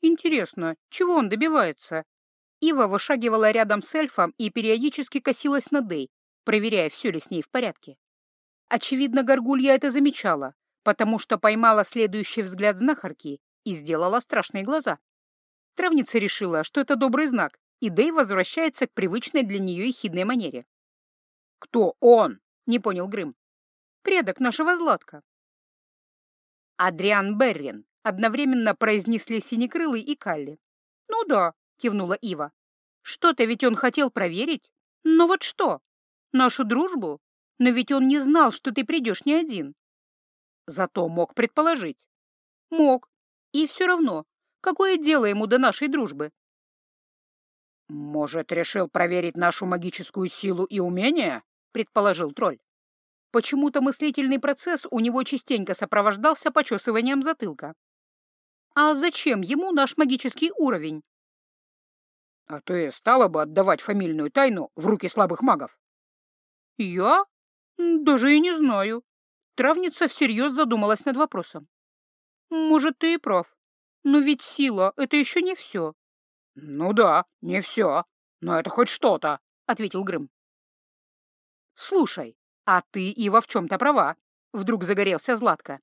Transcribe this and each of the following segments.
Интересно, чего он добивается? Ива вышагивала рядом с эльфом и периодически косилась на Дэй, проверяя, все ли с ней в порядке. Очевидно, Горгулья это замечала, потому что поймала следующий взгляд знахарки и сделала страшные глаза. Травница решила, что это добрый знак, и Дэй возвращается к привычной для нее ехидной манере. «Кто он?» — не понял Грым. «Предок нашего Златка». «Адриан Беррин», — одновременно произнесли Синекрылый и Калли. «Ну да», — кивнула Ива. «Что-то ведь он хотел проверить. Но вот что? Нашу дружбу? Но ведь он не знал, что ты придешь не один». Зато мог предположить. Мог. И все равно, какое дело ему до нашей дружбы? «Может, решил проверить нашу магическую силу и умения?» — предположил тролль. Почему-то мыслительный процесс у него частенько сопровождался почесыванием затылка. «А зачем ему наш магический уровень?» «А ты стала бы отдавать фамильную тайну в руки слабых магов?» «Я? Даже и не знаю». Травница всерьез задумалась над вопросом. «Может, ты и прав. Но ведь сила — это еще не все. «Ну да, не все, но это хоть что-то», — ответил Грым. «Слушай, а ты, Ива, в чем-то права», — вдруг загорелся Златко.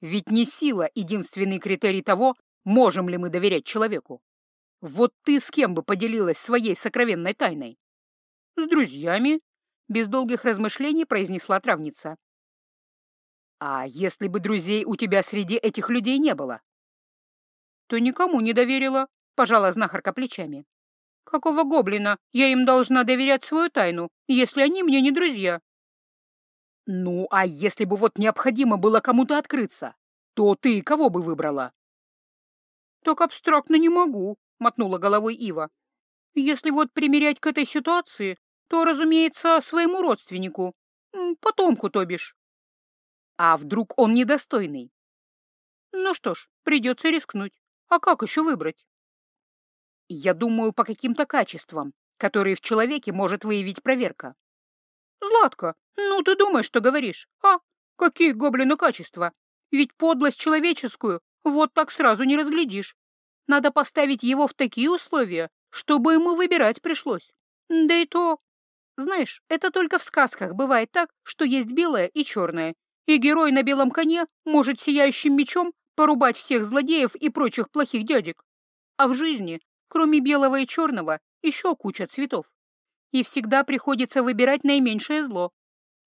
«Ведь не сила — единственный критерий того, можем ли мы доверять человеку. Вот ты с кем бы поделилась своей сокровенной тайной?» «С друзьями», — без долгих размышлений произнесла травница. «А если бы друзей у тебя среди этих людей не было?» «То никому не доверила», пожала знахарка плечами. «Какого гоблина я им должна доверять свою тайну, если они мне не друзья?» «Ну, а если бы вот необходимо было кому-то открыться, то ты кого бы выбрала?» «Так абстрактно не могу», — мотнула головой Ива. «Если вот примерять к этой ситуации, то, разумеется, своему родственнику, потомку, то бишь». «А вдруг он недостойный?» «Ну что ж, придется рискнуть. А как еще выбрать?» Я думаю, по каким-то качествам, которые в человеке может выявить проверка. Златка, ну ты думаешь, что говоришь? А, какие гоблину качества? Ведь подлость человеческую вот так сразу не разглядишь. Надо поставить его в такие условия, чтобы ему выбирать пришлось. Да и то... Знаешь, это только в сказках бывает так, что есть белое и черное, и герой на белом коне может сияющим мечом порубать всех злодеев и прочих плохих дядек. А в жизни Кроме белого и черного, еще куча цветов. И всегда приходится выбирать наименьшее зло.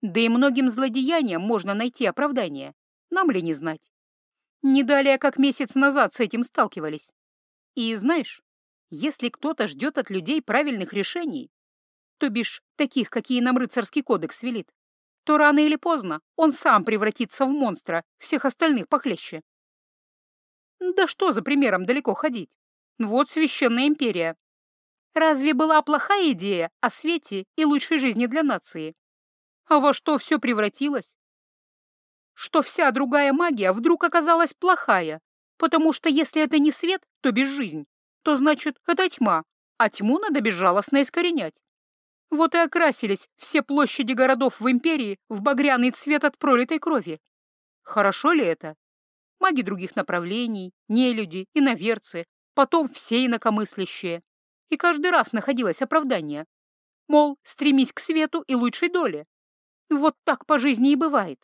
Да и многим злодеяниям можно найти оправдание. Нам ли не знать? Не далее, как месяц назад с этим сталкивались. И знаешь, если кто-то ждет от людей правильных решений, то бишь таких, какие нам рыцарский кодекс велит, то рано или поздно он сам превратится в монстра, всех остальных похлеще. Да что за примером далеко ходить? Вот священная империя. Разве была плохая идея о свете и лучшей жизни для нации? А во что все превратилось? Что вся другая магия вдруг оказалась плохая, потому что если это не свет, то безжизнь, то значит это тьма, а тьму надо безжалостно искоренять. Вот и окрасились все площади городов в империи в багряный цвет от пролитой крови. Хорошо ли это? Маги других направлений, нелюди, иноверцы, потом все инакомыслящие. И каждый раз находилось оправдание. Мол, стремись к свету и лучшей доле. Вот так по жизни и бывает.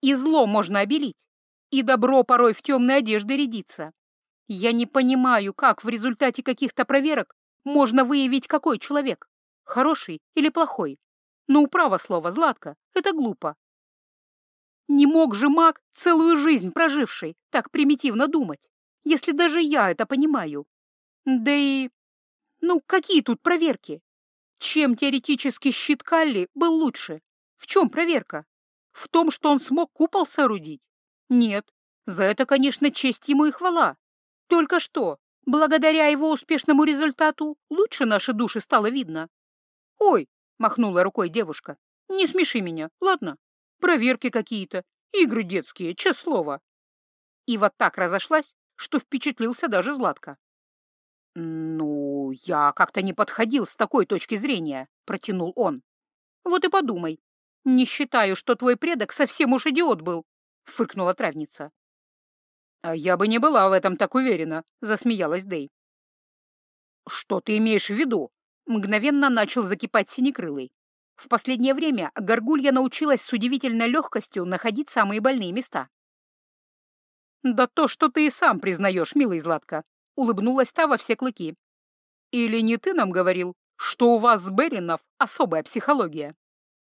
И зло можно обелить, и добро порой в темной одежде рядится. Я не понимаю, как в результате каких-то проверок можно выявить, какой человек, хороший или плохой. Ну, право слово, Златка, это глупо. Не мог же маг, целую жизнь проживший, так примитивно думать если даже я это понимаю? Да и... Ну, какие тут проверки? Чем теоретически щит Калли был лучше? В чем проверка? В том, что он смог купол соорудить? Нет, за это, конечно, честь ему и хвала. Только что, благодаря его успешному результату, лучше наши души стало видно. «Ой!» — махнула рукой девушка. «Не смеши меня, ладно? Проверки какие-то, игры детские, че слово». И вот так разошлась, что впечатлился даже Златко. «Ну, я как-то не подходил с такой точки зрения», — протянул он. «Вот и подумай. Не считаю, что твой предок совсем уж идиот был», — фыркнула травница. «А я бы не была в этом так уверена», — засмеялась Дэй. «Что ты имеешь в виду?» — мгновенно начал закипать синекрылый. В последнее время горгулья научилась с удивительной легкостью находить самые больные места. «Да то, что ты и сам признаешь, милый Златка», — улыбнулась та во все клыки. «Или не ты нам говорил, что у вас с Беринов особая психология?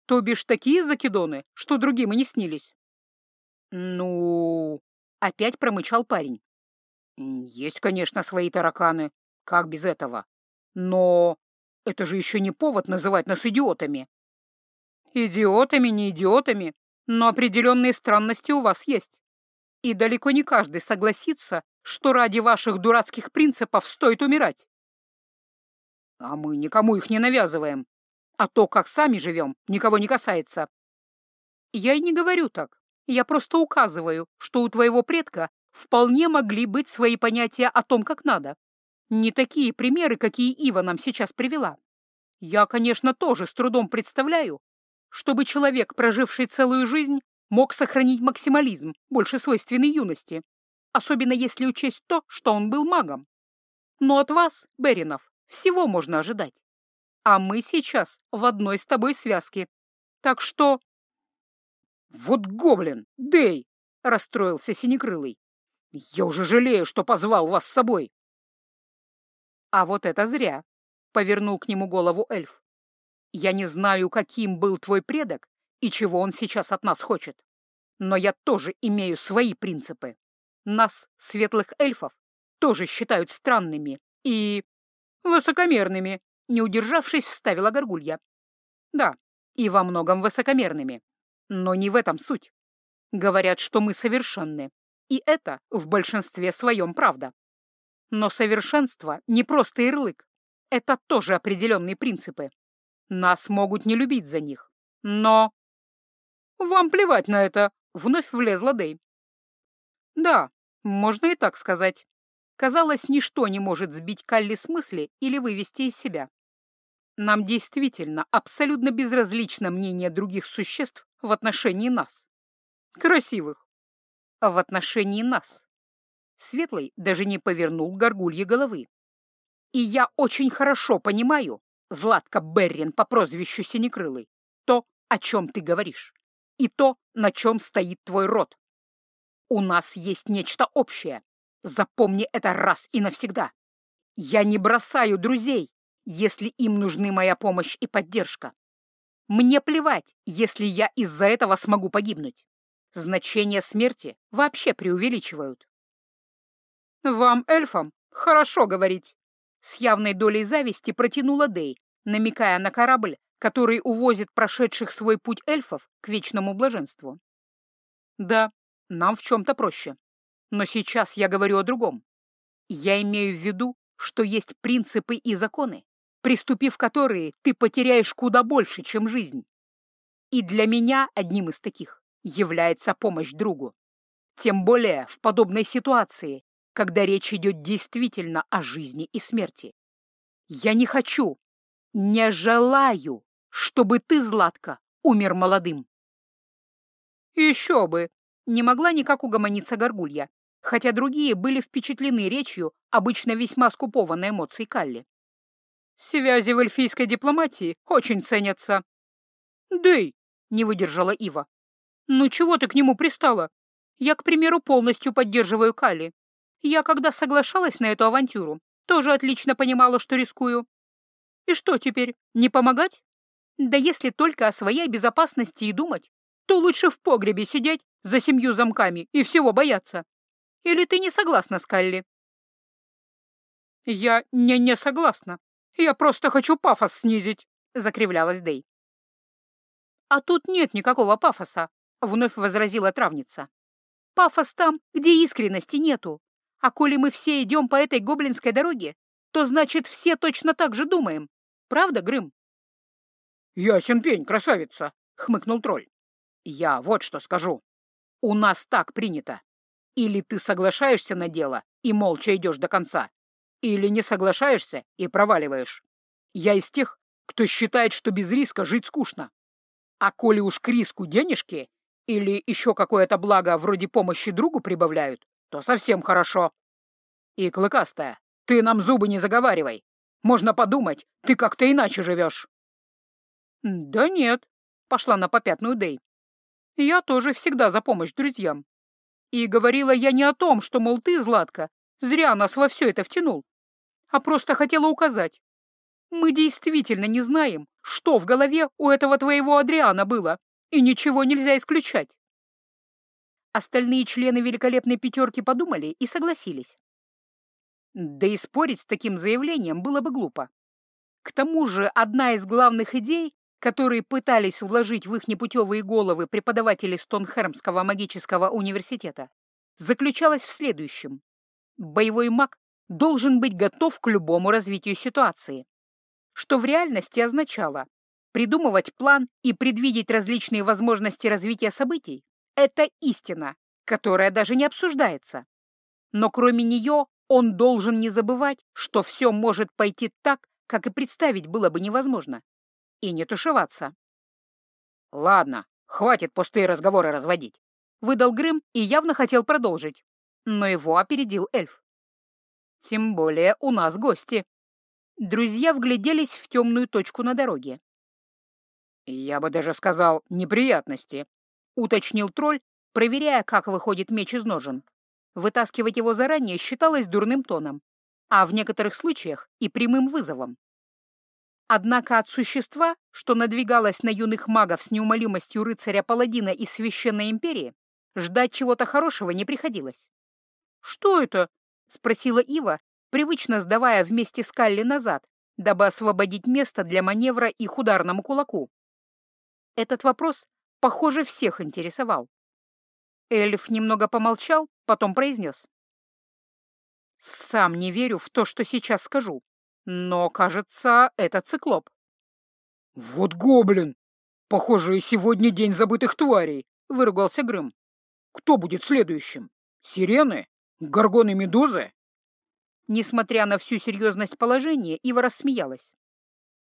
То бишь такие закидоны, что другим и не снились?» «Ну...» — опять промычал парень. «Есть, конечно, свои тараканы. Как без этого? Но это же еще не повод называть нас идиотами. Идиотами, не идиотами, но определенные странности у вас есть. И далеко не каждый согласится, что ради ваших дурацких принципов стоит умирать. А мы никому их не навязываем. А то, как сами живем, никого не касается. Я и не говорю так. Я просто указываю, что у твоего предка вполне могли быть свои понятия о том, как надо. Не такие примеры, какие Ива нам сейчас привела. Я, конечно, тоже с трудом представляю, чтобы человек, проживший целую жизнь, мог сохранить максимализм, больше свойственный юности, особенно если учесть то, что он был магом. Но от вас, Беринов, всего можно ожидать. А мы сейчас в одной с тобой связке. Так что... Вот гоблин, Дэй, расстроился Синекрылый. Я уже жалею, что позвал вас с собой. «А вот это зря», — повернул к нему голову эльф. «Я не знаю, каким был твой предок и чего он сейчас от нас хочет. Но я тоже имею свои принципы. Нас, светлых эльфов, тоже считают странными и... высокомерными», — не удержавшись, вставила горгулья. «Да, и во многом высокомерными. Но не в этом суть. Говорят, что мы совершенны, и это в большинстве своем правда. Но совершенство не просто ярлык. Это тоже определенные принципы. Нас могут не любить за них. Но... Вам плевать на это, вновь влезла Дэй. Да, можно и так сказать. Казалось, ничто не может сбить Калли с мысли или вывести из себя. Нам действительно абсолютно безразлично мнение других существ в отношении нас. Красивых. А в отношении нас. Светлый даже не повернул горгулье головы. «И я очень хорошо понимаю, Златка Беррин по прозвищу Синекрылый, то, о чем ты говоришь, и то, на чем стоит твой род. У нас есть нечто общее. Запомни это раз и навсегда. Я не бросаю друзей, если им нужны моя помощь и поддержка. Мне плевать, если я из-за этого смогу погибнуть. Значение смерти вообще преувеличивают. «Вам, эльфам, хорошо говорить!» С явной долей зависти протянула Дей, намекая на корабль, который увозит прошедших свой путь эльфов к вечному блаженству. «Да, нам в чем-то проще. Но сейчас я говорю о другом. Я имею в виду, что есть принципы и законы, приступив которые, ты потеряешь куда больше, чем жизнь. И для меня одним из таких является помощь другу. Тем более в подобной ситуации, когда речь идет действительно о жизни и смерти. Я не хочу, не желаю, чтобы ты, Златка, умер молодым. Еще бы! Не могла никак угомониться Горгулья, хотя другие были впечатлены речью, обычно весьма скупованной эмоций Калли. Связи в эльфийской дипломатии очень ценятся. «Дэй!» — не выдержала Ива. «Ну чего ты к нему пристала? Я, к примеру, полностью поддерживаю Калли. Я, когда соглашалась на эту авантюру, тоже отлично понимала, что рискую. И что теперь, не помогать? Да если только о своей безопасности и думать, то лучше в погребе сидеть за семью замками и всего бояться. Или ты не согласна, Скалли? Я не не согласна. Я просто хочу пафос снизить, закривлялась Дэй. А тут нет никакого пафоса, вновь возразила травница. Пафос там, где искренности нету. А коли мы все идем по этой гоблинской дороге, то значит все точно так же думаем. Правда, Грым? «Ясен пень, красавица!» — хмыкнул тролль. «Я вот что скажу. У нас так принято. Или ты соглашаешься на дело и молча идешь до конца, или не соглашаешься и проваливаешь. Я из тех, кто считает, что без риска жить скучно. А коли уж к риску денежки или еще какое-то благо вроде помощи другу прибавляют, то совсем хорошо. И, Клыкастая, ты нам зубы не заговаривай. Можно подумать, ты как-то иначе живешь. Да нет, пошла на попятную Дэй. Я тоже всегда за помощь друзьям. И говорила я не о том, что, мол, ты, Златка, зря нас во все это втянул, а просто хотела указать. Мы действительно не знаем, что в голове у этого твоего Адриана было, и ничего нельзя исключать. Остальные члены великолепной пятерки подумали и согласились. Да и спорить с таким заявлением было бы глупо. К тому же одна из главных идей, которые пытались вложить в их непутевые головы преподаватели Стонхермского магического университета, заключалась в следующем. Боевой маг должен быть готов к любому развитию ситуации, что в реальности означало придумывать план и предвидеть различные возможности развития событий — это истина, которая даже не обсуждается. Но кроме нее он должен не забывать, что все может пойти так, как и представить было бы невозможно, и не тушеваться. «Ладно, хватит пустые разговоры разводить», — выдал Грым и явно хотел продолжить, но его опередил эльф. «Тем более у нас гости». Друзья вгляделись в темную точку на дороге. «Я бы даже сказал, неприятности», — уточнил тролль, проверяя, как выходит меч из ножен. Вытаскивать его заранее считалось дурным тоном, а в некоторых случаях и прямым вызовом. Однако от существа, что надвигалось на юных магов с неумолимостью рыцаря-паладина из Священной Империи, ждать чего-то хорошего не приходилось. «Что это?» — спросила Ива, привычно сдавая вместе с Калли назад, дабы освободить место для маневра их ударному кулаку. Этот вопрос, похоже, всех интересовал. Эльф немного помолчал, потом произнес. «Сам не верю в то, что сейчас скажу, но, кажется, это циклоп». «Вот гоблин! Похоже, сегодня день забытых тварей!» — выругался Грым. «Кто будет следующим? Сирены? Горгоны-медузы?» Несмотря на всю серьезность положения, Ива рассмеялась.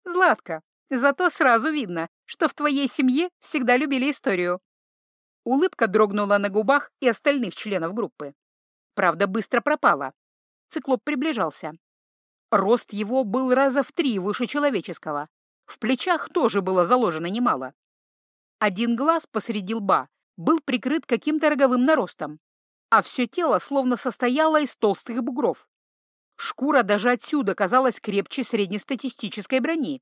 «Златка, зато сразу видно, что в твоей семье всегда любили историю. Улыбка дрогнула на губах и остальных членов группы. Правда, быстро пропала. Циклоп приближался. Рост его был раза в три выше человеческого. В плечах тоже было заложено немало. Один глаз посреди лба был прикрыт каким-то роговым наростом, а все тело словно состояло из толстых бугров. Шкура даже отсюда казалась крепче среднестатистической брони.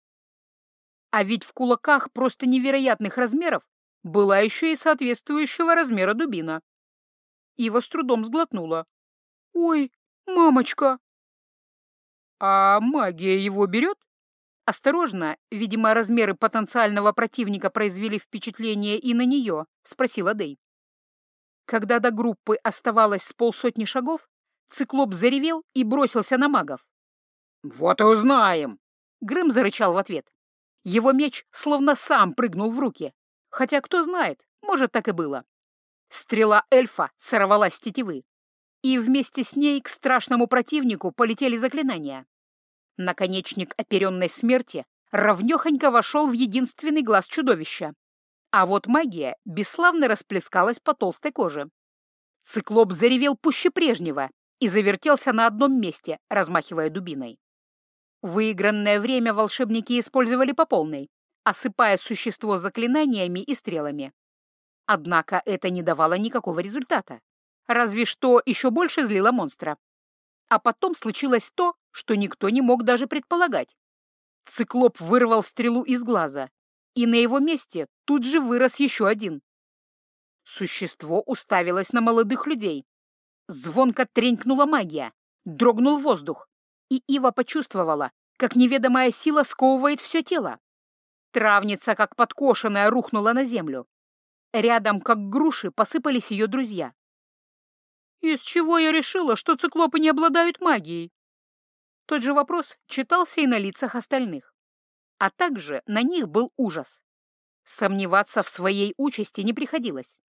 А ведь в кулаках просто невероятных размеров была еще и соответствующего размера дубина. Ива с трудом сглотнула. «Ой, мамочка!» «А магия его берет?» «Осторожно, видимо, размеры потенциального противника произвели впечатление и на нее», — спросила Дэй. Когда до группы оставалось с полсотни шагов, циклоп заревел и бросился на магов. «Вот и узнаем!» — Грым зарычал в ответ. Его меч словно сам прыгнул в руки. Хотя, кто знает, может, так и было. Стрела эльфа сорвалась с тетивы, и вместе с ней к страшному противнику полетели заклинания. Наконечник оперенной смерти ровнёхонько вошел в единственный глаз чудовища. А вот магия бесславно расплескалась по толстой коже. Циклоп заревел пуще прежнего и завертелся на одном месте, размахивая дубиной. Выигранное время волшебники использовали по полной, осыпая существо заклинаниями и стрелами. Однако это не давало никакого результата. Разве что еще больше злило монстра. А потом случилось то, что никто не мог даже предполагать. Циклоп вырвал стрелу из глаза, и на его месте тут же вырос еще один. Существо уставилось на молодых людей. Звонко тренькнула магия, дрогнул воздух, и Ива почувствовала, как неведомая сила сковывает все тело. Травница, как подкошенная, рухнула на землю. Рядом, как груши, посыпались ее друзья. «Из чего я решила, что циклопы не обладают магией?» Тот же вопрос читался и на лицах остальных. А также на них был ужас. Сомневаться в своей участи не приходилось.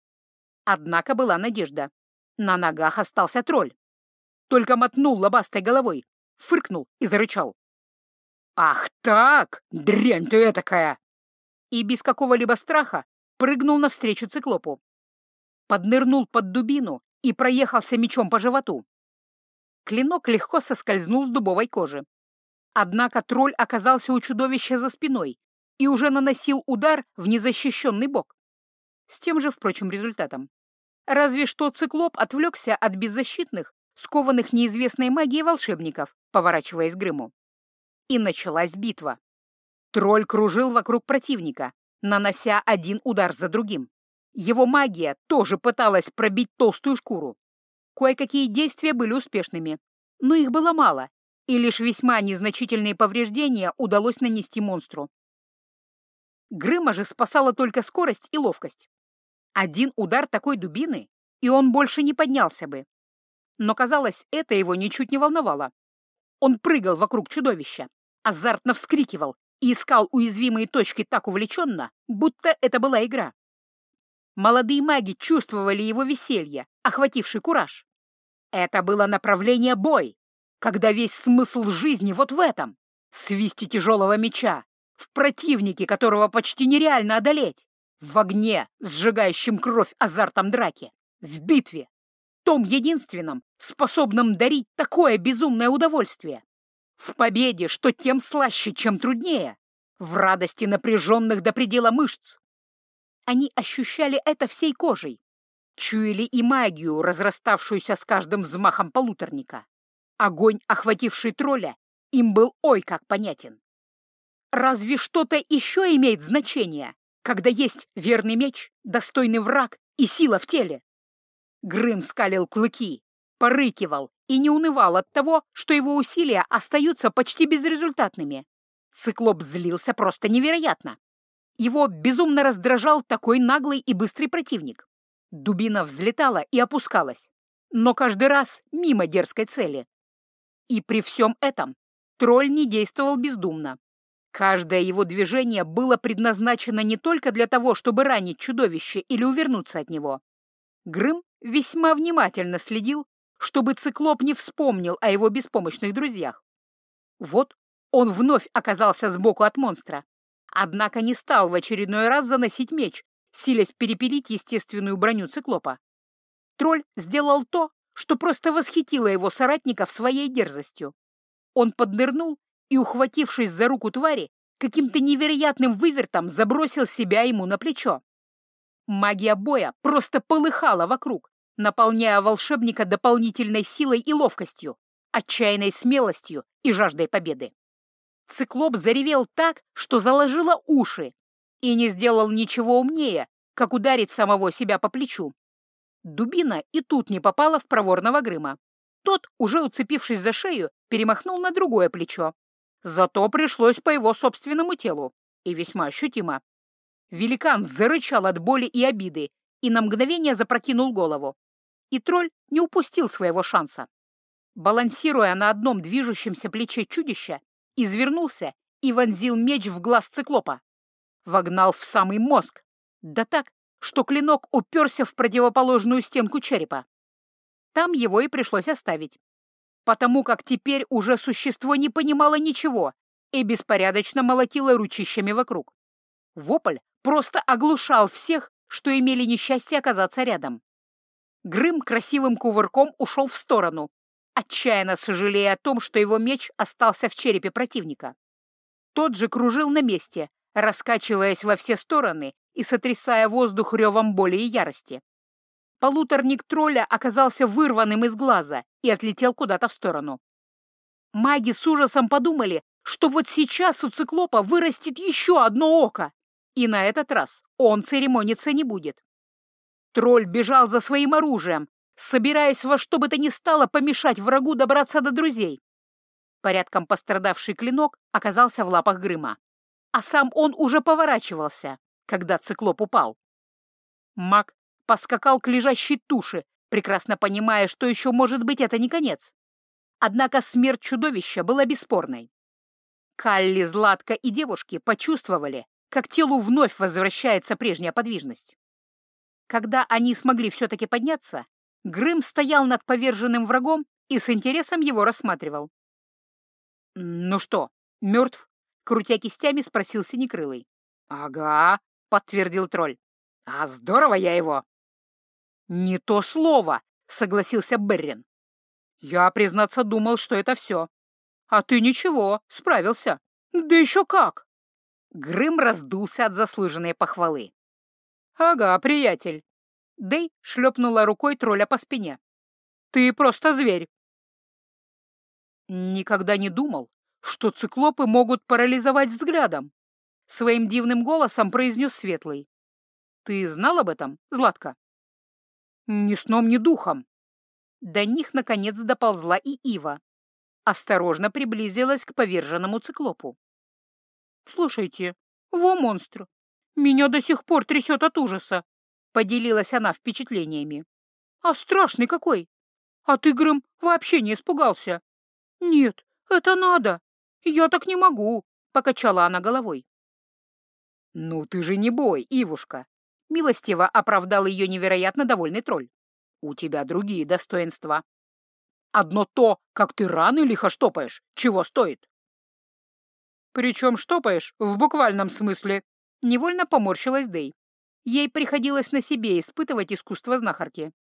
Однако была надежда. На ногах остался тролль. Только мотнул лобастой головой, фыркнул и зарычал. «Ах так! Дрянь ты этакая!» И без какого-либо страха прыгнул навстречу циклопу. Поднырнул под дубину и проехался мечом по животу. Клинок легко соскользнул с дубовой кожи. Однако тролль оказался у чудовища за спиной и уже наносил удар в незащищенный бок. С тем же, впрочем, результатом. Разве что циклоп отвлекся от беззащитных, скованных неизвестной магией волшебников, поворачиваясь к Грыму. И началась битва. Тролль кружил вокруг противника, нанося один удар за другим. Его магия тоже пыталась пробить толстую шкуру. Кое-какие действия были успешными, но их было мало, и лишь весьма незначительные повреждения удалось нанести монстру. Грыма же спасала только скорость и ловкость. Один удар такой дубины, и он больше не поднялся бы. Но, казалось, это его ничуть не волновало. Он прыгал вокруг чудовища, азартно вскрикивал и искал уязвимые точки так увлеченно, будто это была игра. Молодые маги чувствовали его веселье, охвативший кураж. Это было направление бой, когда весь смысл жизни вот в этом — свисте тяжелого меча, в противнике, которого почти нереально одолеть, в огне, сжигающем кровь азартом драки, в битве, том единственном, способном дарить такое безумное удовольствие, в победе, что тем слаще, чем труднее, в радости напряженных до предела мышц, они ощущали это всей кожей, чуяли и магию, разраставшуюся с каждым взмахом полуторника. Огонь, охвативший тролля, им был ой как понятен. Разве что-то еще имеет значение, когда есть верный меч, достойный враг и сила в теле? Грым скалил клыки, порыкивал и не унывал от того, что его усилия остаются почти безрезультатными. Циклоп злился просто невероятно. Его безумно раздражал такой наглый и быстрый противник. Дубина взлетала и опускалась, но каждый раз мимо дерзкой цели. И при всем этом тролль не действовал бездумно. Каждое его движение было предназначено не только для того, чтобы ранить чудовище или увернуться от него. Грым весьма внимательно следил, чтобы циклоп не вспомнил о его беспомощных друзьях. Вот он вновь оказался сбоку от монстра, однако не стал в очередной раз заносить меч, силясь перепилить естественную броню циклопа. Тролль сделал то, что просто восхитило его соратников своей дерзостью. Он поднырнул и, ухватившись за руку твари, каким-то невероятным вывертом забросил себя ему на плечо. Магия боя просто полыхала вокруг, наполняя волшебника дополнительной силой и ловкостью, отчаянной смелостью и жаждой победы. Циклоп заревел так, что заложило уши, и не сделал ничего умнее, как ударить самого себя по плечу. Дубина и тут не попала в проворного Грыма. Тот, уже уцепившись за шею, перемахнул на другое плечо. Зато пришлось по его собственному телу, и весьма ощутимо. Великан зарычал от боли и обиды и на мгновение запрокинул голову. И тролль не упустил своего шанса. Балансируя на одном движущемся плече чудища, извернулся и вонзил меч в глаз циклопа. Вогнал в самый мозг, да так, что клинок уперся в противоположную стенку черепа. Там его и пришлось оставить, потому как теперь уже существо не понимало ничего и беспорядочно молотило ручищами вокруг. Вопль просто оглушал всех, что имели несчастье оказаться рядом. Грым красивым кувырком ушел в сторону, отчаянно сожалея о том, что его меч остался в черепе противника. Тот же кружил на месте, раскачиваясь во все стороны и сотрясая воздух ревом боли и ярости. Полуторник тролля оказался вырванным из глаза и отлетел куда-то в сторону. Маги с ужасом подумали, что вот сейчас у циклопа вырастет еще одно око, и на этот раз он церемониться не будет. Тролль бежал за своим оружием, собираясь во что бы то ни стало помешать врагу добраться до друзей. Порядком пострадавший клинок оказался в лапах Грыма, а сам он уже поворачивался, когда циклоп упал. Маг поскакал к лежащей туше, прекрасно понимая, что еще может быть это не конец. Однако смерть чудовища была бесспорной. Калли, Златка и девушки почувствовали, как телу вновь возвращается прежняя подвижность. Когда они смогли все-таки подняться, Грым стоял над поверженным врагом и с интересом его рассматривал. «Ну что, мертв?» — крутя кистями спросил Синекрылый. «Ага», — подтвердил тролль. «А здорово я его!» «Не то слово!» — согласился Беррин. «Я, признаться, думал, что это все. А ты ничего, справился. Да еще как!» Грым раздулся от заслуженной похвалы. «Ага, приятель». Дэй шлепнула рукой тролля по спине. «Ты просто зверь». Никогда не думал, что циклопы могут парализовать взглядом. Своим дивным голосом произнес Светлый. «Ты знал об этом, Златка?» «Ни сном, ни духом». До них, наконец, доползла и Ива. Осторожно приблизилась к поверженному циклопу. «Слушайте, во монстр! Меня до сих пор трясет от ужаса!» Поделилась она впечатлениями. «А страшный какой! А ты, Грым, вообще не испугался?» «Нет, это надо! Я так не могу!» — покачала она головой. «Ну ты же не бой, Ивушка!» — милостиво оправдал ее невероятно довольный тролль. «У тебя другие достоинства. Одно то, как ты раны лихо штопаешь, чего стоит?» «Причем штопаешь в буквальном смысле», — невольно поморщилась Дэй. Ей приходилось на себе испытывать искусство знахарки.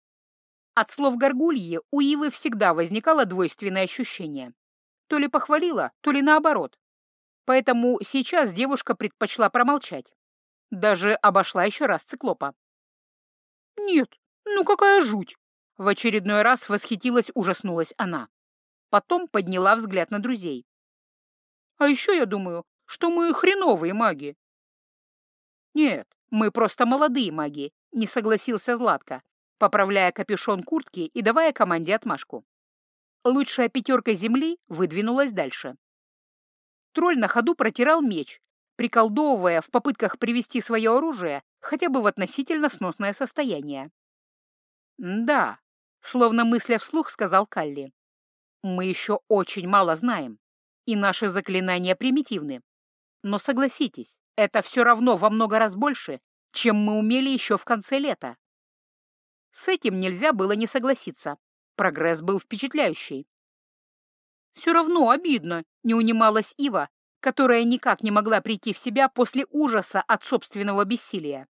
От слов горгульи у Ивы всегда возникало двойственное ощущение. То ли похвалила, то ли наоборот. Поэтому сейчас девушка предпочла промолчать. Даже обошла еще раз циклопа. «Нет, ну какая жуть!» В очередной раз восхитилась, ужаснулась она. Потом подняла взгляд на друзей. «А еще я думаю, что мы хреновые маги». «Нет, мы просто молодые маги», — не согласился Златко, поправляя капюшон куртки и давая команде отмашку. Лучшая пятерка земли выдвинулась дальше. Тролль на ходу протирал меч, приколдовывая в попытках привести свое оружие хотя бы в относительно сносное состояние. «Да», — словно мысля вслух сказал Калли, — «мы еще очень мало знаем, и наши заклинания примитивны. Но согласитесь, это все равно во много раз больше, чем мы умели еще в конце лета». С этим нельзя было не согласиться. Прогресс был впечатляющий. «Все равно обидно», — не унималась Ива, которая никак не могла прийти в себя после ужаса от собственного бессилия.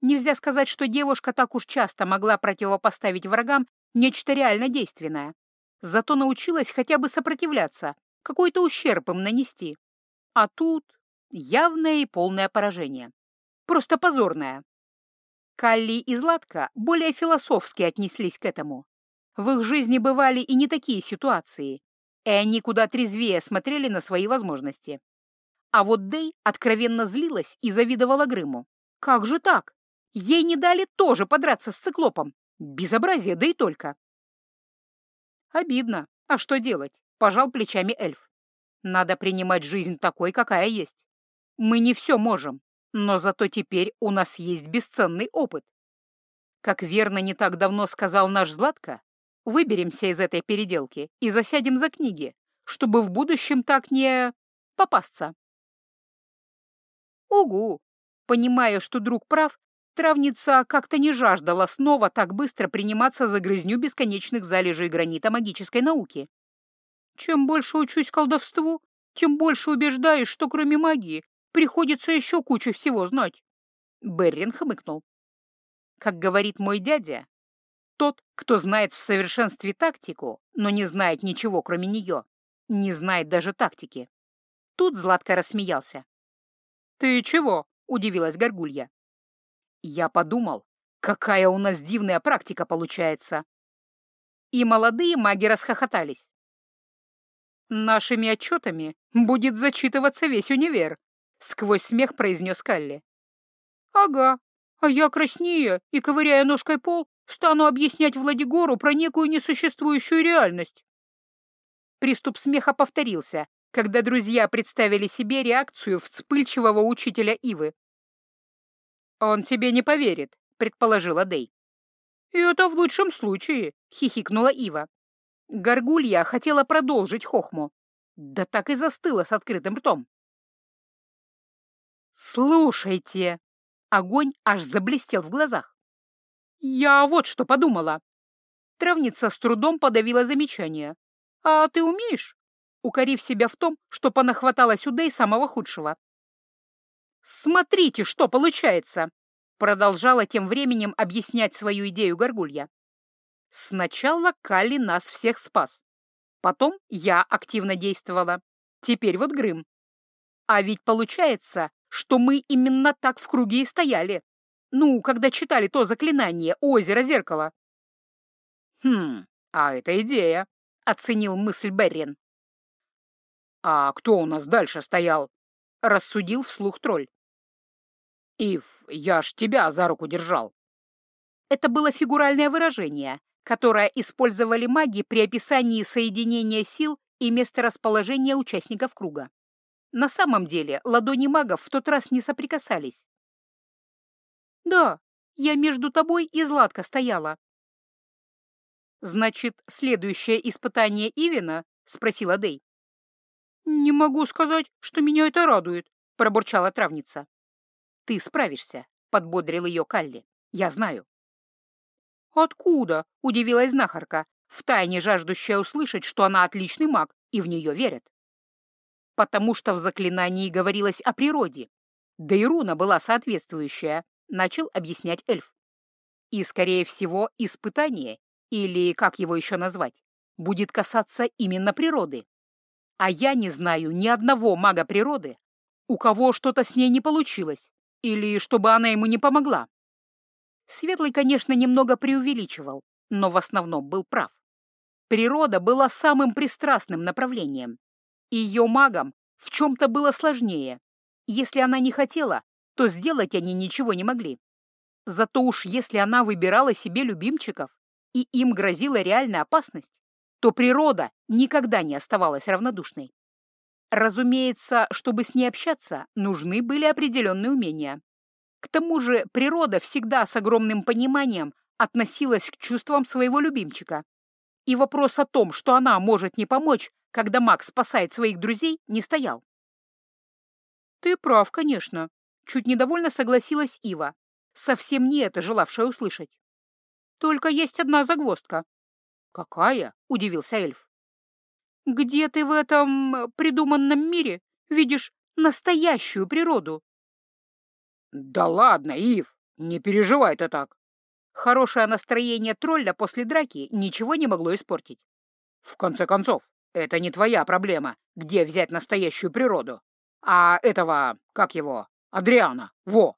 Нельзя сказать, что девушка так уж часто могла противопоставить врагам нечто реально действенное. Зато научилась хотя бы сопротивляться, какой-то ущерб им нанести. А тут явное и полное поражение. Просто позорное. Калли и Златка более философски отнеслись к этому. В их жизни бывали и не такие ситуации, и они куда трезвее смотрели на свои возможности. А вот Дэй откровенно злилась и завидовала Грыму. Как же так? Ей не дали тоже подраться с циклопом. Безобразие, да и только. Обидно. А что делать? Пожал плечами эльф. Надо принимать жизнь такой, какая есть. Мы не все можем, но зато теперь у нас есть бесценный опыт. Как верно не так давно сказал наш Златко, Выберемся из этой переделки и засядем за книги, чтобы в будущем так не... попасться. Угу! Понимая, что друг прав, травница как-то не жаждала снова так быстро приниматься за грызню бесконечных залежей гранита магической науки. Чем больше учусь колдовству, тем больше убеждаюсь, что кроме магии приходится еще кучу всего знать. Беррин хмыкнул. Как говорит мой дядя, тот, кто знает в совершенстве тактику, но не знает ничего, кроме нее, не знает даже тактики. Тут Златко рассмеялся. «Ты чего?» — удивилась Горгулья. Я подумал, какая у нас дивная практика получается. И молодые маги расхохотались. «Нашими отчетами будет зачитываться весь универ», — сквозь смех произнес Калли. «Ага, а я краснее и, ковыряя ножкой пол, Стану объяснять Владигору про некую несуществующую реальность. Приступ смеха повторился, когда друзья представили себе реакцию вспыльчивого учителя Ивы. «Он тебе не поверит», — предположила Дэй. «И это в лучшем случае», — хихикнула Ива. Горгулья хотела продолжить хохму, да так и застыла с открытым ртом. «Слушайте!» Огонь аж заблестел в глазах. «Я вот что подумала». Травница с трудом подавила замечание. «А ты умеешь?» укорив себя в том, что понахватала сюда и самого худшего. «Смотрите, что получается!» продолжала тем временем объяснять свою идею Горгулья. Сначала Калли нас всех спас. Потом я активно действовала. Теперь вот Грым. А ведь получается, что мы именно так в круге и стояли. Ну, когда читали то заклинание «Озеро зеркало». «Хм, а это идея», — оценил мысль Беррин. «А кто у нас дальше стоял?» — рассудил вслух тролль. «Ив, я ж тебя за руку держал». Это было фигуральное выражение, которое использовали маги при описании соединения сил и месторасположения участников круга. На самом деле ладони магов в тот раз не соприкасались. «Да, я между тобой и Златко стояла». «Значит, следующее испытание Ивина?» — спросила Дэй. «Не могу сказать, что меня это радует», — пробурчала травница. «Ты справишься», — подбодрил ее Калли. «Я знаю». «Откуда?» — удивилась знахарка, втайне жаждущая услышать, что она отличный маг, и в нее верят. «Потому что в заклинании говорилось о природе. Да и руна была соответствующая», — начал объяснять эльф. «И, скорее всего, испытание, или как его еще назвать, будет касаться именно природы. А я не знаю ни одного мага природы, у кого что-то с ней не получилось, или чтобы она ему не помогла. Светлый, конечно, немного преувеличивал, но в основном был прав. Природа была самым пристрастным направлением. Ее магам в чем-то было сложнее. Если она не хотела, то сделать они ничего не могли. Зато уж если она выбирала себе любимчиков, и им грозила реальная опасность, то природа никогда не оставалась равнодушной. Разумеется, чтобы с ней общаться, нужны были определенные умения. К тому же природа всегда с огромным пониманием относилась к чувствам своего любимчика. И вопрос о том, что она может не помочь, когда маг спасает своих друзей, не стоял. «Ты прав, конечно», — чуть недовольно согласилась Ива, совсем не это желавшая услышать. «Только есть одна загвоздка». «Какая?» — удивился эльф. «Где ты в этом придуманном мире видишь настоящую природу?» «Да ладно, Ив, не переживай ты так!» Хорошее настроение тролля после драки ничего не могло испортить. «В конце концов, это не твоя проблема, где взять настоящую природу, а этого, как его, Адриана, во!»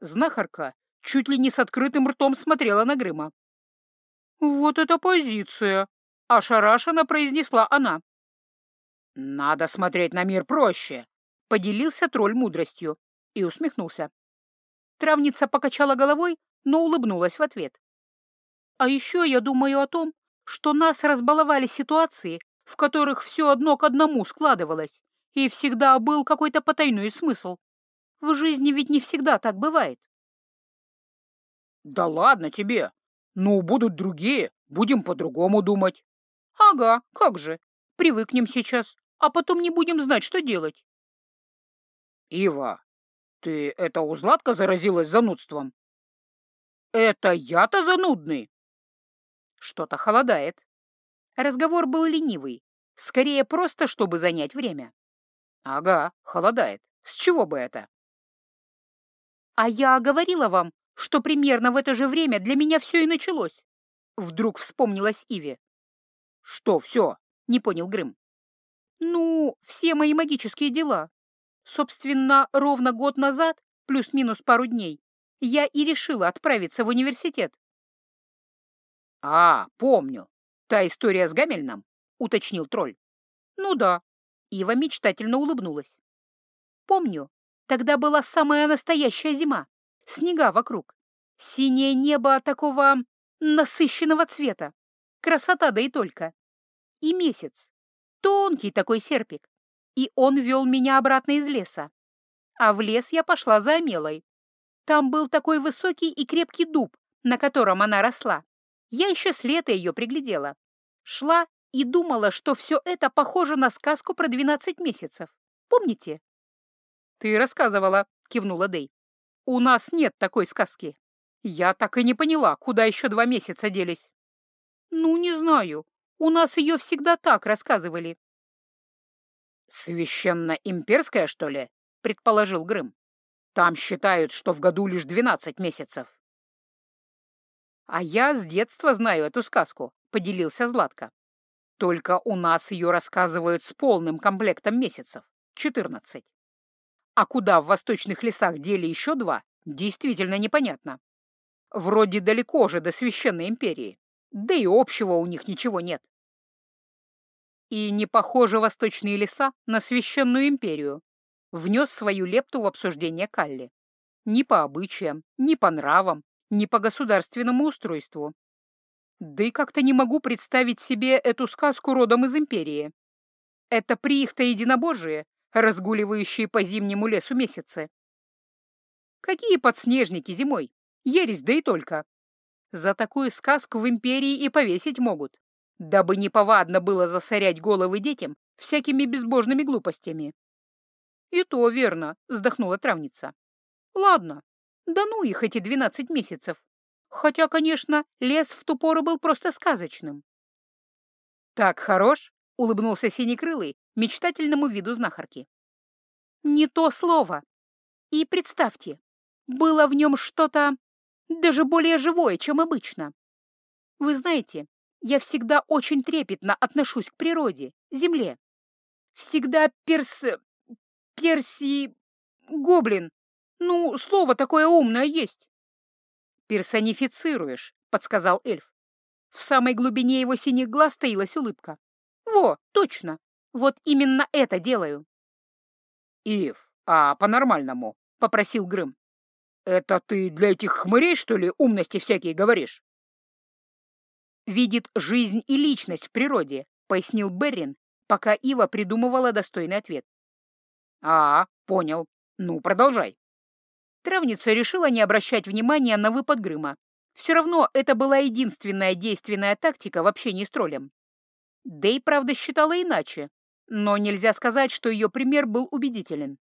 Знахарка чуть ли не с открытым ртом смотрела на Грыма. «Вот эта позиция!» — ошарашенно произнесла она. «Надо смотреть на мир проще», — поделился тролль мудростью и усмехнулся. Травница покачала головой, но улыбнулась в ответ. «А еще я думаю о том, что нас разбаловали ситуации, в которых все одно к одному складывалось, и всегда был какой-то потайной смысл. В жизни ведь не всегда так бывает». «Да ладно тебе! Ну, будут другие, будем по-другому думать». «Ага, как же. Привыкнем сейчас, а потом не будем знать, что делать». «Ива, ты это у Златка заразилась занудством? Это я-то занудный? Что-то холодает. Разговор был ленивый, скорее просто, чтобы занять время. Ага, холодает. С чего бы это? А я говорила вам, что примерно в это же время для меня все и началось. Вдруг вспомнилась Иве. Что все? Не понял Грым. Ну, все мои магические дела. Собственно, ровно год назад, плюс-минус пару дней, я и решила отправиться в университет. «А, помню. Та история с Гамельном?» — уточнил тролль. «Ну да». Ива мечтательно улыбнулась. «Помню. Тогда была самая настоящая зима. Снега вокруг. Синее небо такого насыщенного цвета. Красота да и только. И месяц. Тонкий такой серпик и он вел меня обратно из леса. А в лес я пошла за Амелой. Там был такой высокий и крепкий дуб, на котором она росла. Я еще с лета ее приглядела. Шла и думала, что все это похоже на сказку про 12 месяцев. Помните? «Ты рассказывала», — кивнула Дэй. «У нас нет такой сказки. Я так и не поняла, куда еще два месяца делись». «Ну, не знаю. У нас ее всегда так рассказывали. «Священно-имперская, что ли?» — предположил Грым. «Там считают, что в году лишь двенадцать месяцев». «А я с детства знаю эту сказку», — поделился Златко. «Только у нас ее рассказывают с полным комплектом месяцев — четырнадцать. А куда в восточных лесах дели еще два, действительно непонятно. Вроде далеко же до Священной Империи, да и общего у них ничего нет. И не похожи восточные леса на Священную Империю, внес свою лепту в обсуждение Калли. Ни по обычаям, ни по нравам, ни по государственному устройству. Да и как-то не могу представить себе эту сказку родом из Империи. Это при их-то единобожие, разгуливающие по зимнему лесу месяцы. Какие подснежники зимой? Ересь, да и только. За такую сказку в Империи и повесить могут, дабы неповадно было засорять головы детям всякими безбожными глупостями. «И то верно», — вздохнула травница. «Ладно, да ну их эти двенадцать месяцев. Хотя, конечно, лес в ту пору был просто сказочным». «Так хорош?» — улыбнулся Синекрылый мечтательному виду знахарки. «Не то слово. И представьте, было в нем что-то даже более живое, чем обычно. Вы знаете, я всегда очень трепетно отношусь к природе, земле. Всегда перс... перси... гоблин. Ну, слово такое умное есть. «Персонифицируешь», — подсказал эльф. В самой глубине его синих глаз таилась улыбка. «Во, точно! Вот именно это делаю!» «Ив, а по-нормальному?» — попросил Грым. «Это ты для этих хмырей, что ли, умности всякие говоришь?» «Видит жизнь и личность в природе», — пояснил Беррин, пока Ива придумывала достойный ответ. «А, понял. Ну, продолжай». Травница решила не обращать внимания на выпад Грыма. Все равно это была единственная действенная тактика в общении с троллем. Дэй, правда, считала иначе, но нельзя сказать, что ее пример был убедителен.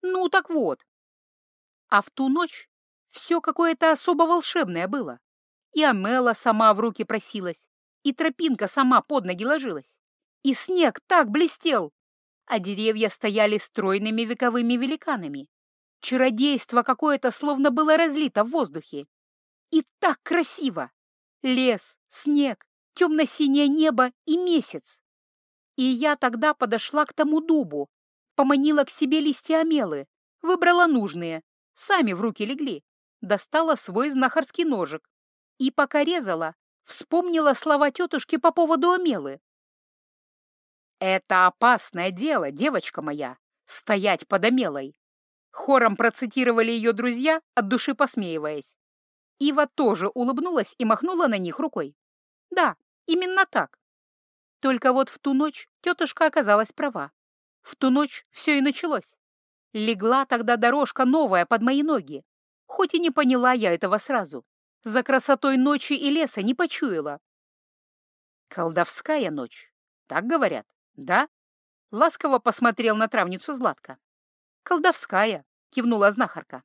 Ну так вот. А в ту ночь все какое-то особо волшебное было. И Амела сама в руки просилась, и тропинка сама под ноги ложилась, и снег так блестел, а деревья стояли стройными вековыми великанами. Чародейство какое-то словно было разлито в воздухе. И так красиво! Лес, снег, темно-синее небо и месяц. И я тогда подошла к тому дубу, поманила к себе листья омелы, выбрала нужные, сами в руки легли, достала свой знахарский ножик и, пока резала, вспомнила слова тетушки по поводу омелы. «Это опасное дело, девочка моя, стоять под омелой. Хором процитировали ее друзья, от души посмеиваясь. Ива тоже улыбнулась и махнула на них рукой. Да, именно так. Только вот в ту ночь тетушка оказалась права. В ту ночь все и началось. Легла тогда дорожка новая под мои ноги. Хоть и не поняла я этого сразу. За красотой ночи и леса не почуяла. Колдовская ночь. Так говорят, да? Ласково посмотрел на травницу Златка. «Колдовская», — кивнула знахарка.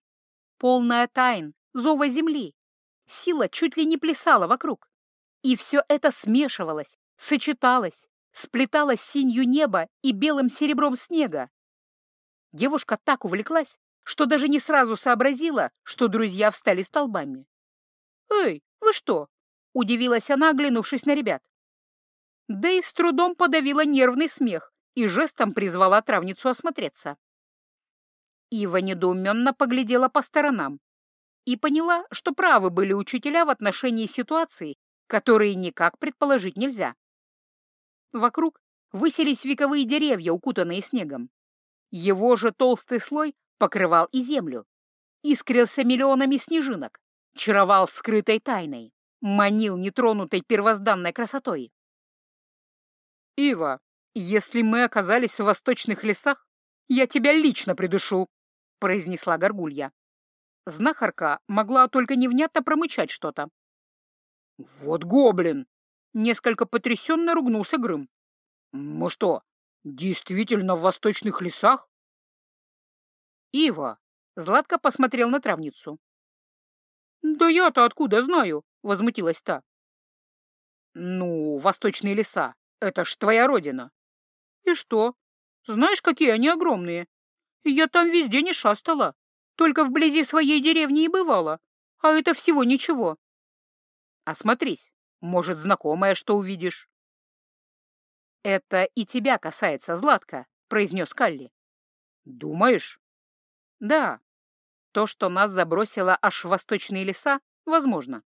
«Полная тайн, зова земли. Сила чуть ли не плясала вокруг. И все это смешивалось, сочеталось, сплеталось синью неба и белым серебром снега. Девушка так увлеклась, что даже не сразу сообразила, что друзья встали столбами. «Эй, вы что?» — удивилась она, оглянувшись на ребят. Да и с трудом подавила нервный смех и жестом призвала травницу осмотреться. Ива недоуменно поглядела по сторонам и поняла, что правы были учителя в отношении ситуации, которые никак предположить нельзя. Вокруг высились вековые деревья, укутанные снегом. Его же толстый слой покрывал и землю, искрился миллионами снежинок, чаровал скрытой тайной, манил нетронутой первозданной красотой. «Ива, если мы оказались в восточных лесах, я тебя лично придушу», — произнесла горгулья. Знахарка могла только невнятно промычать что-то. «Вот гоблин!» — несколько потрясенно ругнулся Грым. «Мы что, действительно в восточных лесах?» «Ива!» — Златко посмотрел на травницу. «Да я-то откуда знаю?» — возмутилась та. «Ну, восточные леса — это ж твоя родина». «И что? Знаешь, какие они огромные? Я там везде не шастала, только вблизи своей деревни и бывала, а это всего ничего, Осмотрись, может, знакомое что увидишь. «Это и тебя касается, Златка», — произнес Калли. «Думаешь?» «Да. То, что нас забросило аж в восточные леса, возможно.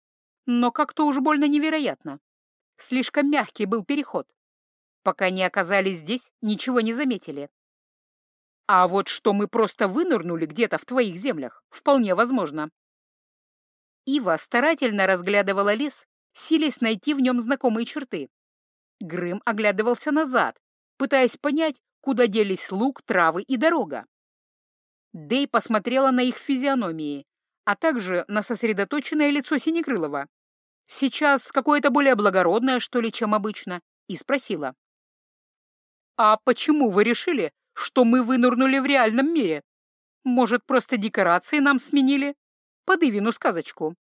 Но как-то уж больно невероятно. Слишком мягкий был переход. Пока не оказались здесь, ничего не заметили. А вот что мы просто вынырнули где-то в твоих землях, вполне возможно». Ива старательно разглядывала лес, силясь найти в нем знакомые черты. Грым оглядывался назад, пытаясь понять, куда делись лук, травы и дорога. Дэй посмотрела на их физиономии, а также на сосредоточенное лицо Синекрылова. Сейчас какое-то более благородное, что ли, чем обычно, и спросила. «А почему вы решили, что мы вынырнули в реальном мире? Может, просто декорации нам сменили? Под Ивину сказочку».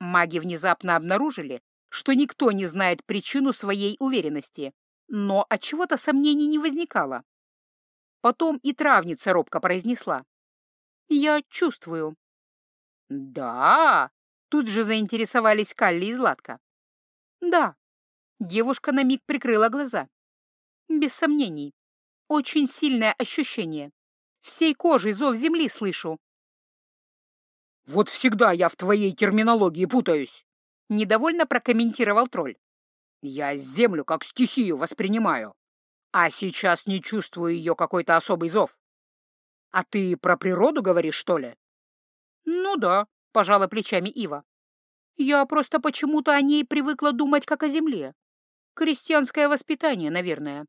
Маги внезапно обнаружили, что никто не знает причину своей уверенности, но от чего то сомнений не возникало. Потом и травница робко произнесла. «Я чувствую». «Да?» — тут же заинтересовались Калли и Златка. «Да». Девушка на миг прикрыла глаза. «Без сомнений. Очень сильное ощущение. Всей кожей зов земли слышу». «Вот всегда я в твоей терминологии путаюсь», — недовольно прокомментировал тролль. «Я землю как стихию воспринимаю, а сейчас не чувствую ее какой-то особый зов. А ты про природу говоришь, что ли?» «Ну да», — пожала плечами Ива. «Я просто почему-то о ней привыкла думать как о земле. Крестьянское воспитание, наверное.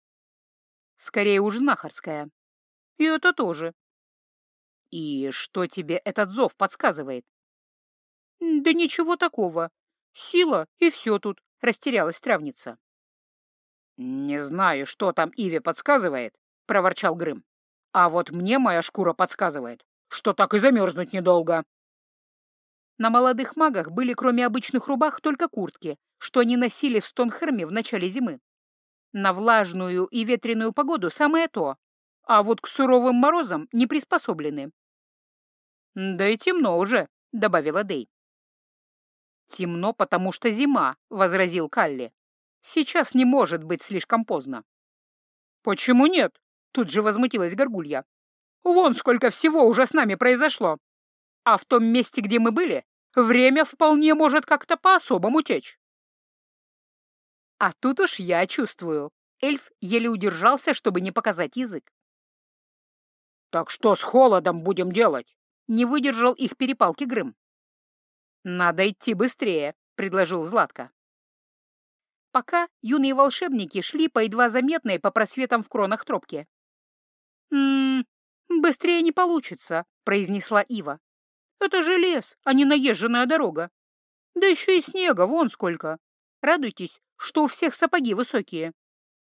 Скорее уж знахарское. И это тоже». «И что тебе этот зов подсказывает?» «Да ничего такого. Сила, и все тут», — растерялась травница. «Не знаю, что там Иве подсказывает», — проворчал Грым. «А вот мне моя шкура подсказывает, что так и замерзнуть недолго». На молодых магах были, кроме обычных рубах, только куртки, что они носили в Стонхерме в начале зимы. На влажную и ветреную погоду самое то, а вот к суровым морозам не приспособлены. «Да и темно уже», — добавила Дэй. «Темно, потому что зима», — возразил Калли. «Сейчас не может быть слишком поздно». «Почему нет?» — тут же возмутилась Горгулья. «Вон сколько всего уже с нами произошло. А в том месте, где мы были, время вполне может как-то по-особому течь». А тут уж я чувствую. Эльф еле удержался, чтобы не показать язык. «Так что с холодом будем делать?» — не выдержал их перепалки Грым. «Надо идти быстрее», — предложил Златко. Пока юные волшебники шли по едва заметной по просветам в кронах тропки. «М -м, «Быстрее не получится», — произнесла Ива. «Это же лес, а не наезженная дорога. Да еще и снега вон сколько. Радуйтесь, что у всех сапоги высокие.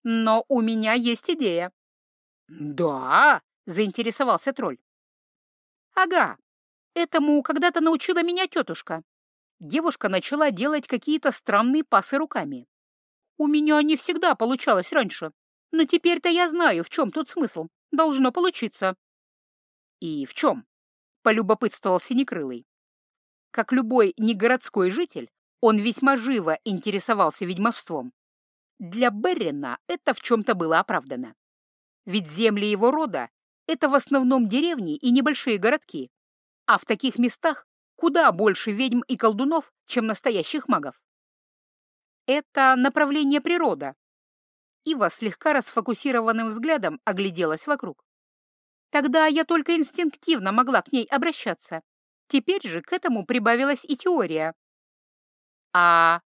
Но у меня есть идея». «Да?» — заинтересовался тролль. «Ага, этому когда-то научила меня тетушка девушка начала делать какие-то странные пасы руками. У меня не всегда получалось раньше, но теперь-то я знаю, в чем тут смысл. Должно получиться. И в чем? Полюбопытствовал Синекрылый. Как любой негородской житель, он весьма живо интересовался ведьмовством. Для Беррина это в чем-то было оправдано. Ведь земли его рода — это в основном деревни и небольшие городки, а в таких местах куда больше ведьм и колдунов, чем настоящих магов. Это направление природа. Ива слегка расфокусированным взглядом огляделась вокруг. Тогда я только инстинктивно могла к ней обращаться. Теперь же к этому прибавилась и теория. А...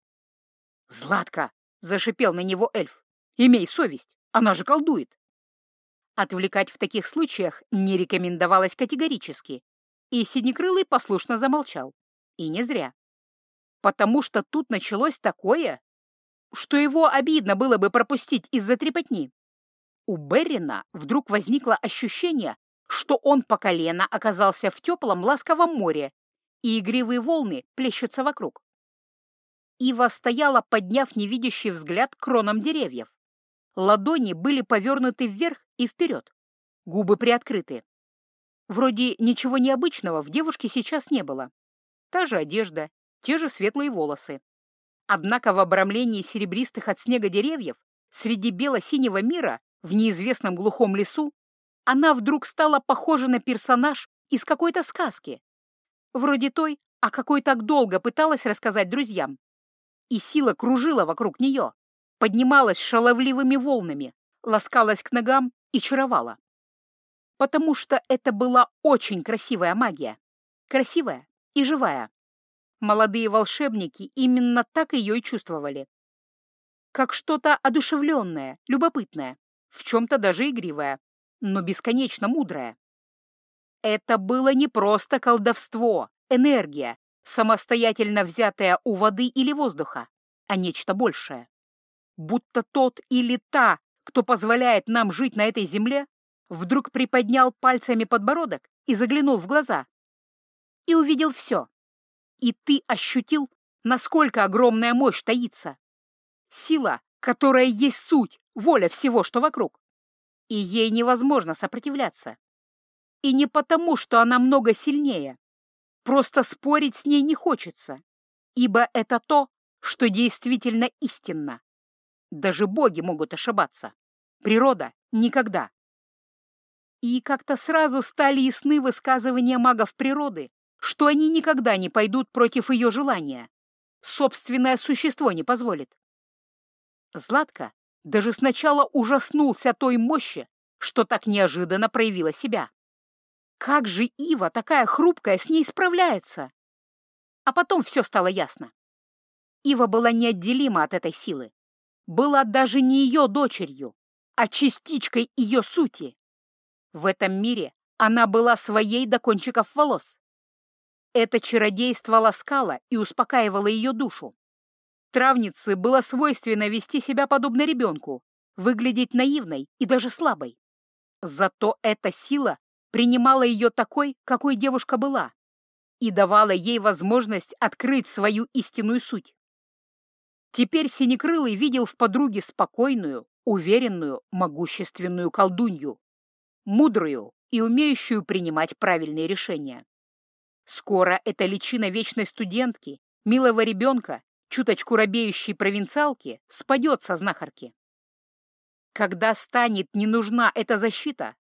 «Златка!» — зашипел на него эльф. «Имей совесть, она же колдует!» Отвлекать в таких случаях не рекомендовалось категорически, и Синекрылый послушно замолчал. И не зря. Потому что тут началось такое, что его обидно было бы пропустить из-за трепотни. У Беррина вдруг возникло ощущение, что он по колено оказался в теплом ласковом море, и игривые волны плещутся вокруг. Ива стояла, подняв невидящий взгляд к кронам деревьев. Ладони были повернуты вверх и вперед, губы приоткрыты. Вроде ничего необычного в девушке сейчас не было. Та же одежда, те же светлые волосы. Однако в обрамлении серебристых от снега деревьев среди бело-синего мира в неизвестном глухом лесу она вдруг стала похожа на персонаж из какой-то сказки, вроде той, о какой так долго пыталась рассказать друзьям. И сила кружила вокруг нее, поднималась шаловливыми волнами, ласкалась к ногам и чаровала. Потому что это была очень красивая магия. Красивая и живая. Молодые волшебники именно так ее и чувствовали. Как что-то одушевленное, любопытное, в чем-то даже игривое, но бесконечно мудрое. Это было не просто колдовство, энергия, самостоятельно взятая у воды или воздуха, а нечто большее. Будто тот или та, кто позволяет нам жить на этой земле, вдруг приподнял пальцами подбородок и заглянул в глаза. И увидел все. И ты ощутил, насколько огромная мощь таится. Сила, которая есть суть, воля всего, что вокруг. И ей невозможно сопротивляться. И не потому, что она много сильнее. Просто спорить с ней не хочется, ибо это то, что действительно истинно. Даже боги могут ошибаться. Природа — никогда. И как-то сразу стали ясны высказывания магов природы, что они никогда не пойдут против ее желания. Собственное существо не позволит. Златка даже сначала ужаснулся той мощи, что так неожиданно проявила себя. Как же Ива, такая хрупкая, с ней справляется? А потом все стало ясно. Ива была неотделима от этой силы. Была даже не ее дочерью, а частичкой ее сути. В этом мире она была своей до кончиков волос. Это чародейство ласкало и успокаивало ее душу. Травнице было свойственно вести себя подобно ребенку, выглядеть наивной и даже слабой. Зато эта сила принимала ее такой, какой девушка была, и давала ей возможность открыть свою истинную суть. Теперь Синекрылый видел в подруге спокойную, уверенную, могущественную колдунью, мудрую и умеющую принимать правильные решения. Скоро эта личина вечной студентки, милого ребенка, чуточку робеющей провинциалки, спадет со знахарки. Когда станет не нужна эта защита,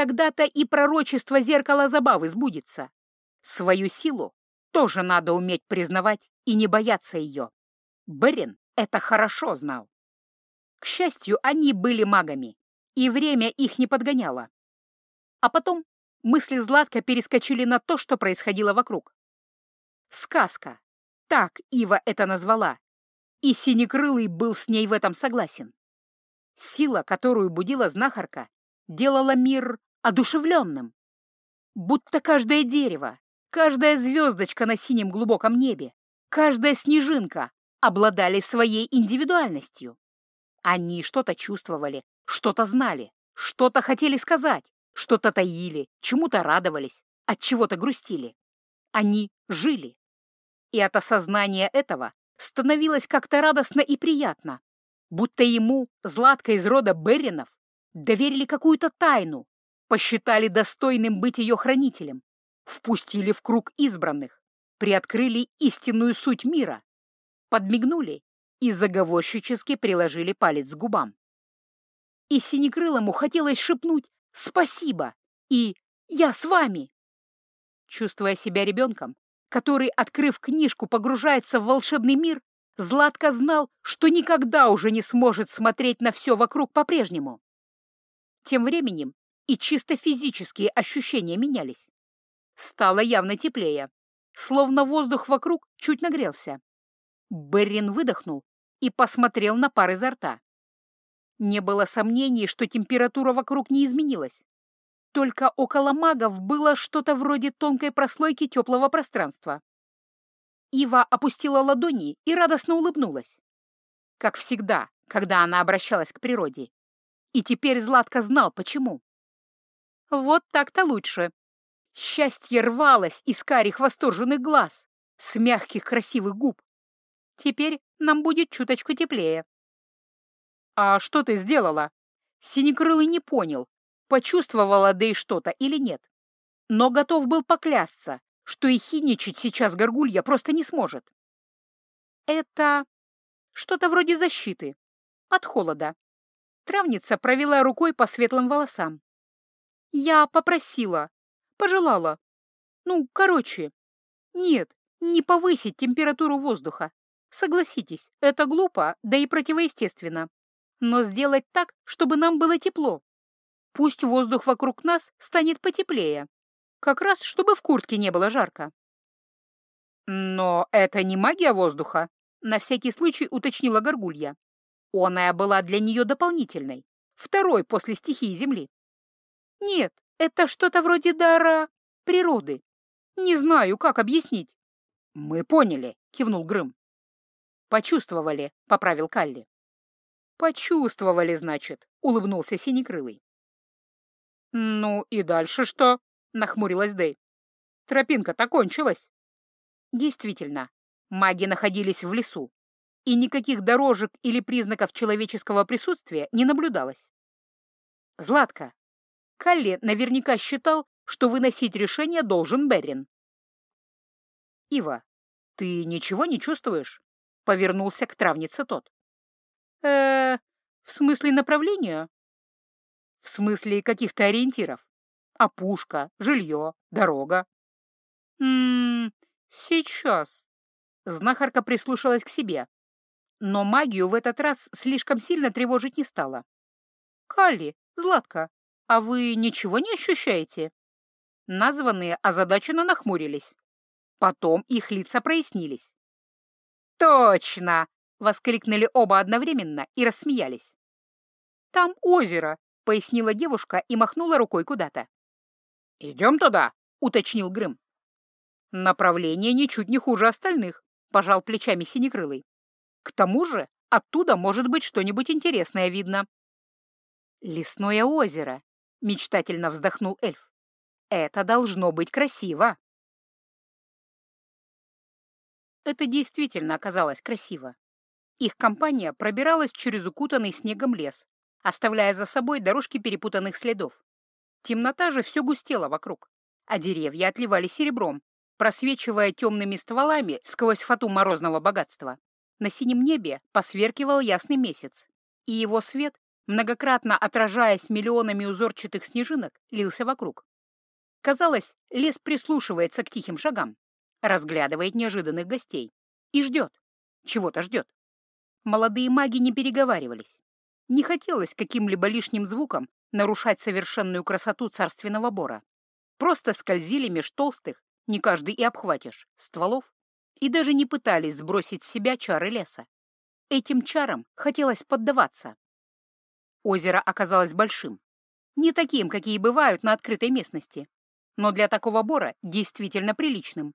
тогда-то и пророчество зеркала забавы сбудется. Свою силу тоже надо уметь признавать и не бояться ее. Берин это хорошо знал. К счастью, они были магами, и время их не подгоняло. А потом мысли Златка перескочили на то, что происходило вокруг. Сказка. Так Ива это назвала. И Синекрылый был с ней в этом согласен. Сила, которую будила знахарка, делала мир одушевленным. Будто каждое дерево, каждая звездочка на синем глубоком небе, каждая снежинка обладали своей индивидуальностью. Они что-то чувствовали, что-то знали, что-то хотели сказать, что-то таили, чему-то радовались, от чего-то грустили. Они жили. И от осознания этого становилось как-то радостно и приятно, будто ему, Златка из рода Беринов, доверили какую-то тайну, посчитали достойным быть ее хранителем, впустили в круг избранных, приоткрыли истинную суть мира, подмигнули и заговорщически приложили палец к губам. И Синекрылому хотелось шепнуть «Спасибо!» и «Я с вами!» Чувствуя себя ребенком, который, открыв книжку, погружается в волшебный мир, Златко знал, что никогда уже не сможет смотреть на все вокруг по-прежнему. Тем временем и чисто физические ощущения менялись. Стало явно теплее, словно воздух вокруг чуть нагрелся. Беррин выдохнул и посмотрел на пар изо рта. Не было сомнений, что температура вокруг не изменилась. Только около магов было что-то вроде тонкой прослойки теплого пространства. Ива опустила ладони и радостно улыбнулась. Как всегда, когда она обращалась к природе. И теперь Златко знал, почему. Вот так-то лучше. Счастье рвалось из карих восторженных глаз, с мягких красивых губ. Теперь нам будет чуточку теплее. «А что ты сделала?» Синекрылый не понял, почувствовала Дэй что-то или нет. Но готов был поклясться, что и хиничать сейчас горгулья просто не сможет. «Это Что-то вроде защиты. От холода. Травница провела рукой по светлым волосам. Я попросила, пожелала. Ну, короче, нет, не повысить температуру воздуха. Согласитесь, это глупо, да и противоестественно. Но сделать так, чтобы нам было тепло. Пусть воздух вокруг нас станет потеплее. Как раз, чтобы в куртке не было жарко. Но это не магия воздуха, на всякий случай уточнила Горгулья. Оная была для нее дополнительной, второй после стихии Земли. Нет, это что-то вроде дара природы. Не знаю, как объяснить. Мы поняли, кивнул Грым. Почувствовали, поправил Калли. Почувствовали, значит, улыбнулся Синекрылый. Ну и дальше что? нахмурилась Дэй. Тропинка-то кончилась. Действительно, маги находились в лесу, и никаких дорожек или признаков человеческого присутствия не наблюдалось. Златка, Калли наверняка считал, что выносить решение должен Берин. «Ива, ты ничего не чувствуешь?» — повернулся к травнице тот. э в смысле направления?» «В смысле каких-то ориентиров. Опушка, жилье, дорога». «М-м, сейчас». Знахарка прислушалась к себе, но магию в этот раз слишком сильно тревожить не стала. «Калли, Златка, а вы ничего не ощущаете?» Названные озадаченно нахмурились. Потом их лица прояснились. «Точно!» — воскликнули оба одновременно и рассмеялись. «Там озеро», — пояснила девушка и махнула рукой куда-то. «Идем туда», — уточнил Грым. «Направление ничуть не хуже остальных», — пожал плечами Синекрылый. «К тому же оттуда может быть что-нибудь интересное видно». «Лесное озеро», — мечтательно вздохнул эльф. Это должно быть красиво. Это действительно оказалось красиво. Их компания пробиралась через укутанный снегом лес, оставляя за собой дорожки перепутанных следов. Темнота же все густела вокруг, а деревья отливали серебром, просвечивая темными стволами сквозь фату морозного богатства. На синем небе посверкивал ясный месяц, и его свет, многократно отражаясь миллионами узорчатых снежинок, лился вокруг. Казалось, лес прислушивается к тихим шагам, разглядывает неожиданных гостей и ждет, чего-то ждет. Молодые маги не переговаривались. Не хотелось каким-либо лишним звуком нарушать совершенную красоту царственного бора. Просто скользили меж толстых, не каждый и обхватишь, стволов, и даже не пытались сбросить с себя чары леса. Этим чарам хотелось поддаваться. Озеро оказалось большим, не таким, какие бывают на открытой местности, но для такого бора действительно приличным.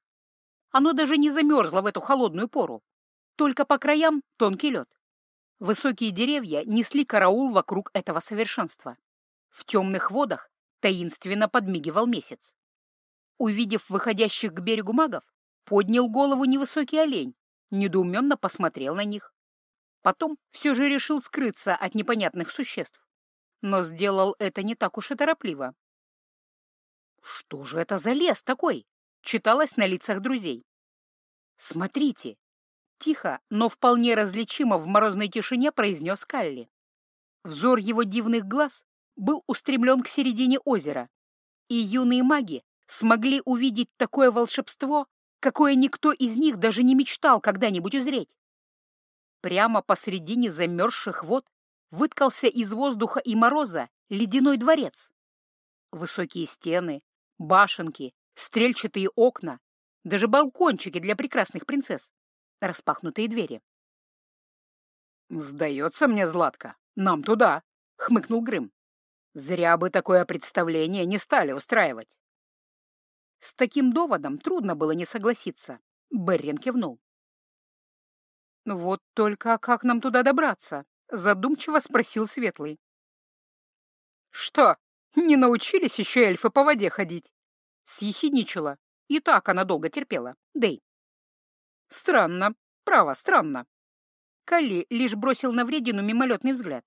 Оно даже не замерзло в эту холодную пору. Только по краям тонкий лед. Высокие деревья несли караул вокруг этого совершенства. В темных водах таинственно подмигивал месяц. Увидев выходящих к берегу магов, поднял голову невысокий олень, недоуменно посмотрел на них. Потом все же решил скрыться от непонятных существ. Но сделал это не так уж и торопливо. «Что же это за лес такой?» — читалось на лицах друзей. «Смотрите!» — тихо, но вполне различимо в морозной тишине произнес Калли. Взор его дивных глаз был устремлен к середине озера, и юные маги смогли увидеть такое волшебство, какое никто из них даже не мечтал когда-нибудь узреть. Прямо посредине замерзших вод выткался из воздуха и мороза ледяной дворец. Высокие стены, башенки, стрельчатые окна, даже балкончики для прекрасных принцесс, распахнутые двери. «Сдается мне, Златка, нам туда», — хмыкнул Грым. «Зря бы такое представление не стали устраивать». С таким доводом трудно было не согласиться. Беррин кивнул. «Вот только как нам туда добраться?» — задумчиво спросил Светлый. «Что, не научились еще эльфы по воде ходить. Съехидничала. И так она долго терпела. Дэй. Странно. Право, странно. Калли лишь бросил на вредину мимолетный взгляд.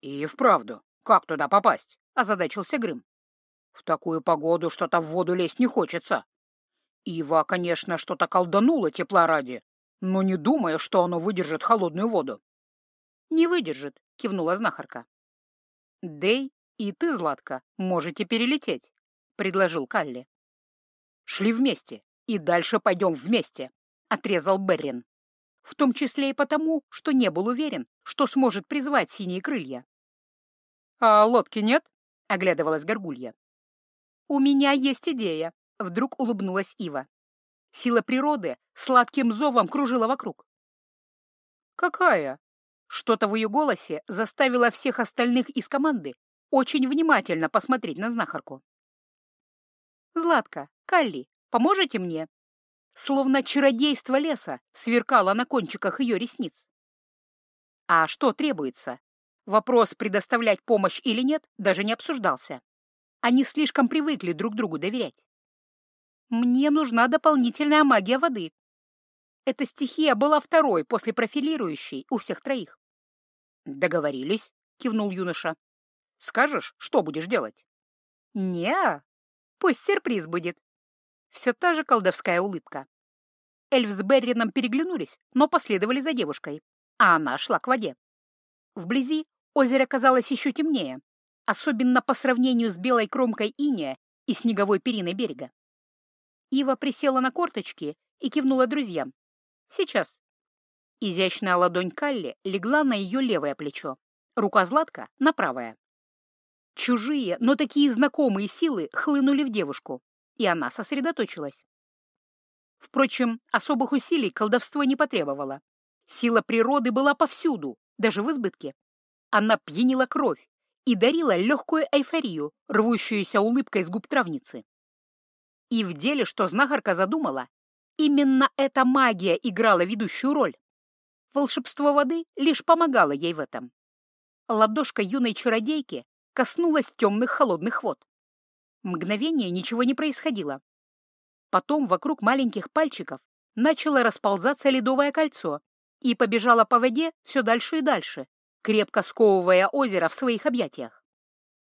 И вправду, как туда попасть? Озадачился Грым. В такую погоду что-то в воду лезть не хочется. Ива, конечно, что-то колданула тепла ради, но не думаю, что оно выдержит холодную воду. «Не выдержит», — кивнула знахарка. «Дэй и ты, Златка, можете перелететь», — предложил Калли. «Шли вместе, и дальше пойдем вместе», — отрезал Беррин. В том числе и потому, что не был уверен, что сможет призвать синие крылья. «А лодки нет?» — оглядывалась Горгулья. «У меня есть идея», — вдруг улыбнулась Ива. Сила природы сладким зовом кружила вокруг. «Какая?» Что-то в ее голосе заставило всех остальных из команды очень внимательно посмотреть на знахарку. «Златка, Калли, поможете мне?» Словно чародейство леса сверкало на кончиках ее ресниц. А что требуется? Вопрос, предоставлять помощь или нет, даже не обсуждался. Они слишком привыкли друг другу доверять. Мне нужна дополнительная магия воды. Эта стихия была второй после профилирующей у всех троих. «Договорились», — кивнул юноша. «Скажешь, что будешь делать?» не пусть сюрприз будет». Все та же колдовская улыбка. Эльф с Беррином переглянулись, но последовали за девушкой, а она шла к воде. Вблизи озеро казалось еще темнее, особенно по сравнению с белой кромкой иния и снеговой периной берега. Ива присела на корточки и кивнула друзьям. «Сейчас». Изящная ладонь Калли легла на ее левое плечо, рука Златка — на правое. Чужие, но такие знакомые силы хлынули в девушку, и она сосредоточилась. Впрочем, особых усилий колдовство не потребовало. Сила природы была повсюду, даже в избытке. Она пьянила кровь и дарила легкую эйфорию, рвущуюся улыбкой с губ травницы. И в деле, что знахарка задумала, именно эта магия играла ведущую роль. Волшебство воды лишь помогало ей в этом. Ладошка юной чародейки коснулась темных холодных вод. Мгновение ничего не происходило. Потом вокруг маленьких пальчиков начало расползаться ледовое кольцо и побежало по воде все дальше и дальше, крепко сковывая озеро в своих объятиях.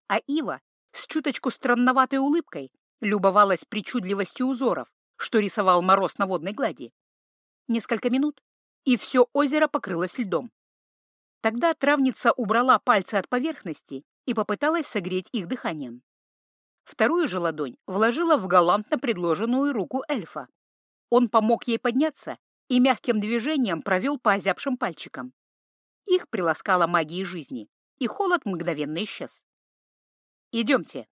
А Ива с чуточку странноватой улыбкой любовалась причудливостью узоров, что рисовал мороз на водной глади. Несколько минут, и все озеро покрылось льдом. Тогда травница убрала пальцы от поверхности и попыталась согреть их дыханием. Вторую же ладонь вложила в галантно предложенную руку эльфа. Он помог ей подняться и мягким движением провел по озябшим пальчикам. Их приласкала магией жизни, и холод мгновенно исчез. «Идемте», —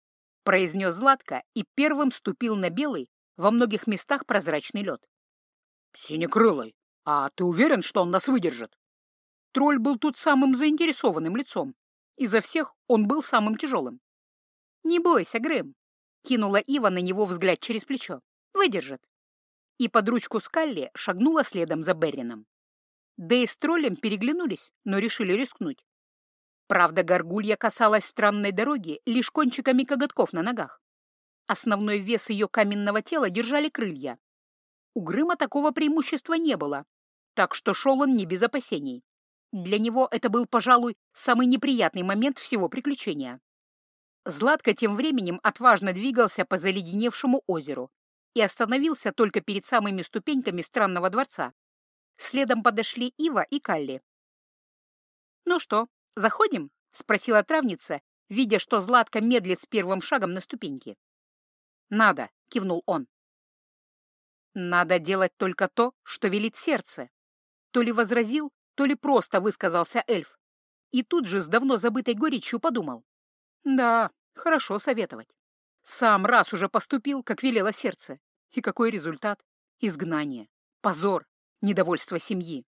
произнес Златко и первым ступил на белый, во многих местах прозрачный лед. «Синекрылый, а ты уверен, что он нас выдержит?» Тролль был тут самым заинтересованным лицом. Изо всех он был самым тяжелым. «Не бойся, Грэм», — кинула Ива на него взгляд через плечо. «Выдержит». И под ручку Скалли шагнула следом за Беррином. Дэй с троллем переглянулись, но решили рискнуть. Правда, горгулья касалась странной дороги лишь кончиками коготков на ногах. Основной вес ее каменного тела держали крылья. У Грыма такого преимущества не было, так что шел он не без опасений. Для него это был, пожалуй, самый неприятный момент всего приключения. Златко тем временем отважно двигался по заледеневшему озеру и остановился только перед самыми ступеньками странного дворца. Следом подошли Ива и Калли. «Ну что, заходим?» — спросила травница, видя, что Златко медлит с первым шагом на ступеньке. «Надо», — кивнул он. «Надо делать только то, что велит сердце», — то ли возразил, то ли просто высказался эльф. И тут же с давно забытой горечью подумал. Да, хорошо советовать. Сам раз уже поступил, как велело сердце. И какой результат? Изгнание, позор, недовольство семьи.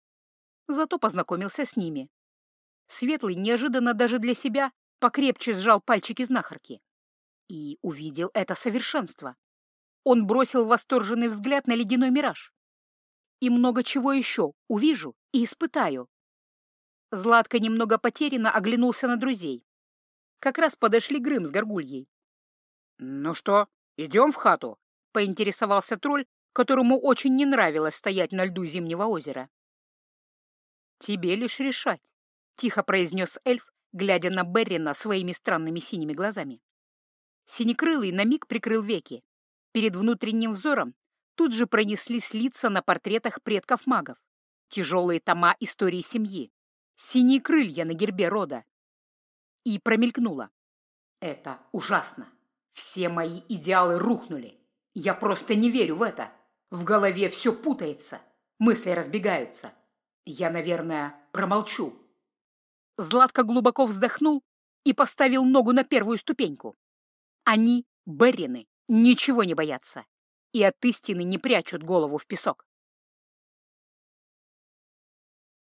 Зато познакомился с ними. Светлый неожиданно даже для себя покрепче сжал пальчики знахарки. И увидел это совершенство. Он бросил восторженный взгляд на ледяной мираж. И много чего еще увижу и испытаю. Златко немного потерянно оглянулся на друзей. Как раз подошли Грым с Горгульей. «Ну что, идем в хату?» — поинтересовался тролль, которому очень не нравилось стоять на льду Зимнего озера. «Тебе лишь решать», — тихо произнес эльф, глядя на Беррина своими странными синими глазами. Синекрылый на миг прикрыл веки. Перед внутренним взором тут же пронеслись лица на портретах предков магов. тяжелые тома истории семьи, синие крылья на гербе рода. И промелькнуло. Это ужасно. Все мои идеалы рухнули. Я просто не верю в это. В голове все путается. Мысли разбегаются. Я, наверное, промолчу. Златко глубоко вздохнул и поставил ногу на первую ступеньку. Они, Беррины, ничего не боятся и от истины не прячут голову в песок.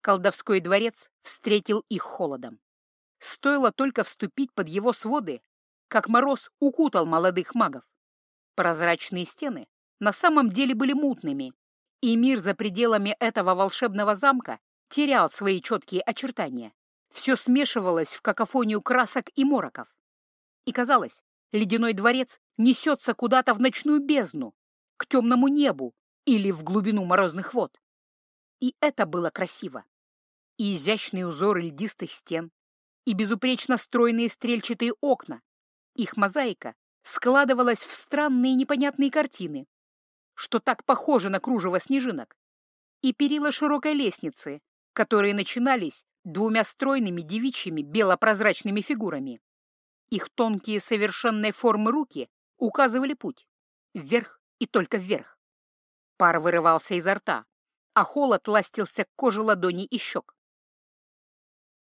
Колдовской дворец встретил их холодом. Стоило только вступить под его своды, как мороз укутал молодых магов. Прозрачные стены на самом деле были мутными, и мир за пределами этого волшебного замка терял свои четкие очертания. Все смешивалось в какофонию красок и мороков. И казалось, ледяной дворец несется куда-то в ночную бездну, к темному небу или в глубину морозных вод. И это было красиво. И изящные узоры льдистых стен, и безупречно стройные стрельчатые окна. Их мозаика складывалась в странные непонятные картины, что так похоже на кружево снежинок, и перила широкой лестницы, которые начинались двумя стройными девичьими белопрозрачными фигурами. Их тонкие совершенной формы руки указывали путь — вверх и только вверх. Пар вырывался изо рта, а холод ластился к коже ладоней и щек.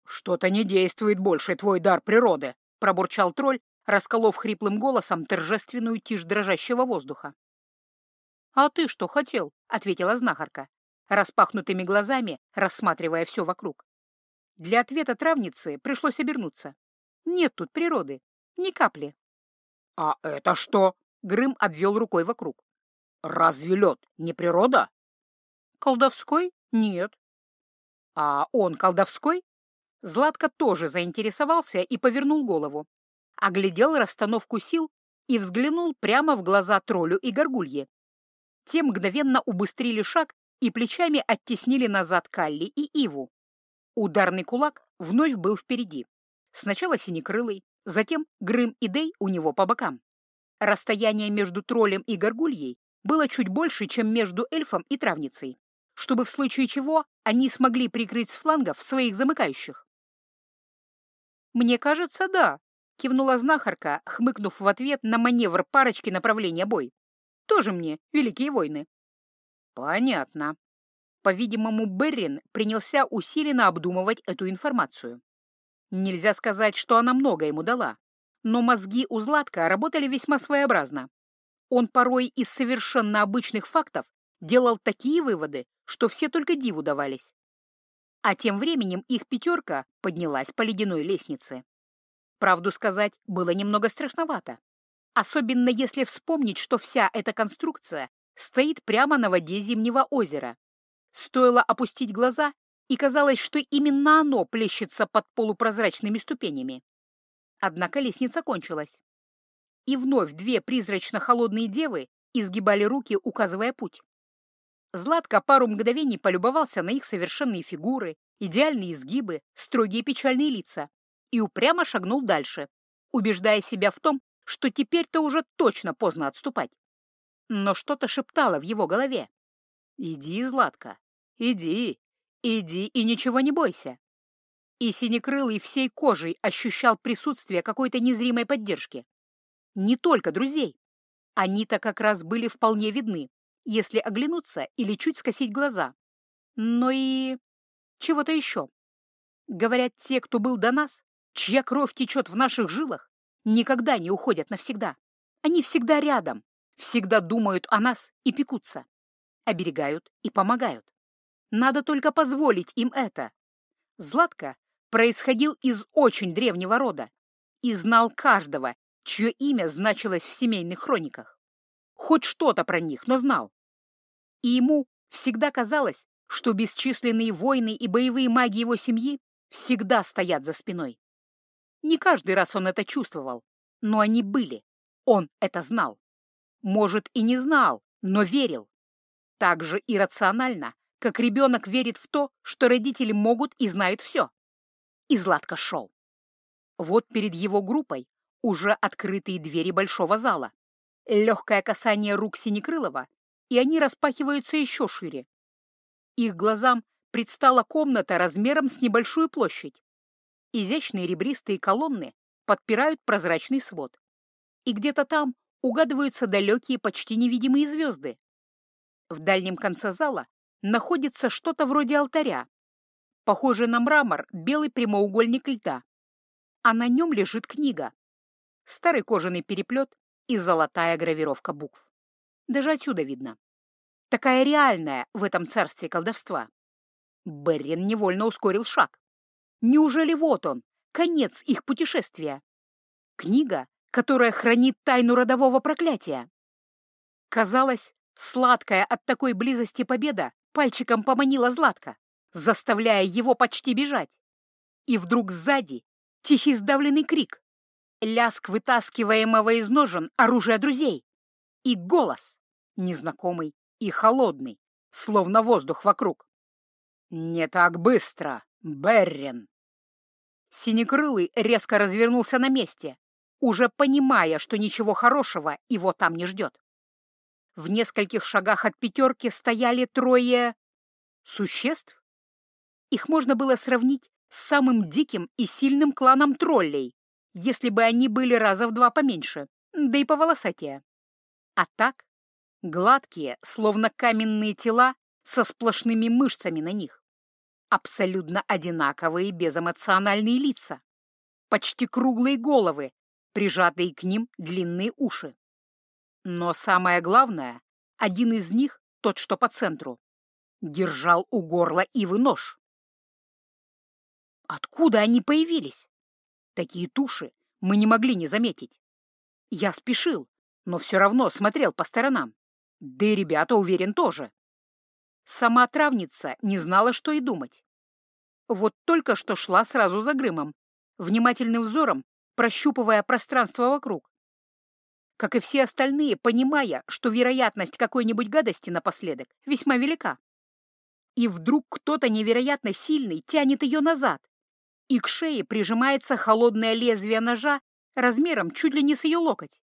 «Что-то не действует больше твой дар природы», — пробурчал тролль, расколов хриплым голосом торжественную тишь дрожащего воздуха. «А ты что хотел?» — ответила знахарка, распахнутыми глазами, рассматривая все вокруг. Для ответа травницы пришлось обернуться. Нет тут природы, ни капли. «А это что?» — Грым обвел рукой вокруг. «Разве лед не природа?» «Колдовской? Нет». «А он колдовской?» Златко тоже заинтересовался и повернул голову, оглядел расстановку сил и взглянул прямо в глаза троллю и горгулье. Те мгновенно убыстрили шаг и плечами оттеснили назад Калли и Иву. Ударный кулак вновь был впереди. Сначала синекрылый, затем Грым и Дей у него по бокам. Расстояние между троллем и горгульей было чуть больше, чем между эльфом и травницей, чтобы в случае чего они смогли прикрыть с флангов своих замыкающих. «Мне кажется, да», — кивнула знахарка, хмыкнув в ответ на маневр парочки направления бой. «Тоже мне, великие войны». «Понятно». По-видимому, Беррин принялся усиленно обдумывать эту информацию. Нельзя сказать, что она много ему дала, но мозги у Златка работали весьма своеобразно. Он порой из совершенно обычных фактов делал такие выводы, что все только диву давались. А тем временем их пятерка поднялась по ледяной лестнице. Правду сказать, было немного страшновато. Особенно если вспомнить, что вся эта конструкция стоит прямо на воде Зимнего озера. Стоило опустить глаза, и казалось, что именно оно плещется под полупрозрачными ступенями. Однако лестница кончилась. И вновь две призрачно-холодные девы изгибали руки, указывая путь. Златко пару мгновений полюбовался на их совершенные фигуры, идеальные изгибы, строгие печальные лица и упрямо шагнул дальше, убеждая себя в том, что теперь-то уже точно поздно отступать. Но что-то шептало в его голове. «Иди, Златко, иди, иди и ничего не бойся». И Синекрылый всей кожей ощущал присутствие какой-то незримой поддержки. Не только друзей. Они-то как раз были вполне видны, если оглянуться или чуть скосить глаза. Но и чего-то еще. Говорят, те, кто был до нас, чья кровь течет в наших жилах, никогда не уходят навсегда. Они всегда рядом, всегда думают о нас и пекутся, оберегают и помогают. Надо только позволить им это. Златка происходил из очень древнего рода и знал каждого, чье имя значилось в семейных хрониках. Хоть что-то про них, но знал. И ему всегда казалось, что бесчисленные войны и боевые маги его семьи всегда стоят за спиной. Не каждый раз он это чувствовал, но они были. Он это знал. Может, и не знал, но верил. Так же иррационально, как ребенок верит в то, что родители могут и знают все. И Златко шел. Вот перед его группой уже открытые двери большого зала легкое касание рук Синекрылова, и они распахиваются еще шире. Их глазам предстала комната размером с небольшую площадь. Изящные ребристые колонны подпирают прозрачный свод. И где-то там угадываются далекие, почти невидимые звезды. В дальнем конце зала находится что-то вроде алтаря, похожий на мрамор белый прямоугольник льда, а на нем лежит книга, старый кожаный переплет и золотая гравировка букв. Даже отсюда видно. Такая реальная в этом царстве колдовства. Беррин невольно ускорил шаг. Неужели вот он, конец их путешествия? Книга, которая хранит тайну родового проклятия. Казалось, сладкая от такой близости победа пальчиком поманила Златка, заставляя его почти бежать. И вдруг сзади тихий сдавленный крик, ляск вытаскиваемого из ножен оружия друзей и голос, незнакомый и холодный, словно воздух вокруг. «Не так быстро, Беррин!» Синекрылый резко развернулся на месте, уже понимая, что ничего хорошего его там не ждет. В нескольких шагах от пятерки стояли трое... существ? Их можно было сравнить с самым диким и сильным кланом троллей, если бы они были раза в два поменьше, да и поволосатее. А так, гладкие, словно каменные тела со сплошными мышцами на них. Абсолютно одинаковые безэмоциональные лица. Почти круглые головы, прижатые к ним длинные уши. Но самое главное, один из них, тот, что по центру, держал у горла Ивы нож. Откуда они появились? Такие туши мы не могли не заметить. Я спешил, но все равно смотрел по сторонам. Да и ребята, уверен, тоже. Сама травница не знала, что и думать. Вот только что шла сразу за Грымом, внимательным взором прощупывая пространство вокруг как и все остальные, понимая, что вероятность какой-нибудь гадости напоследок весьма велика. И вдруг кто-то невероятно сильный тянет ее назад, и к шее прижимается холодное лезвие ножа размером чуть ли не с ее локоть.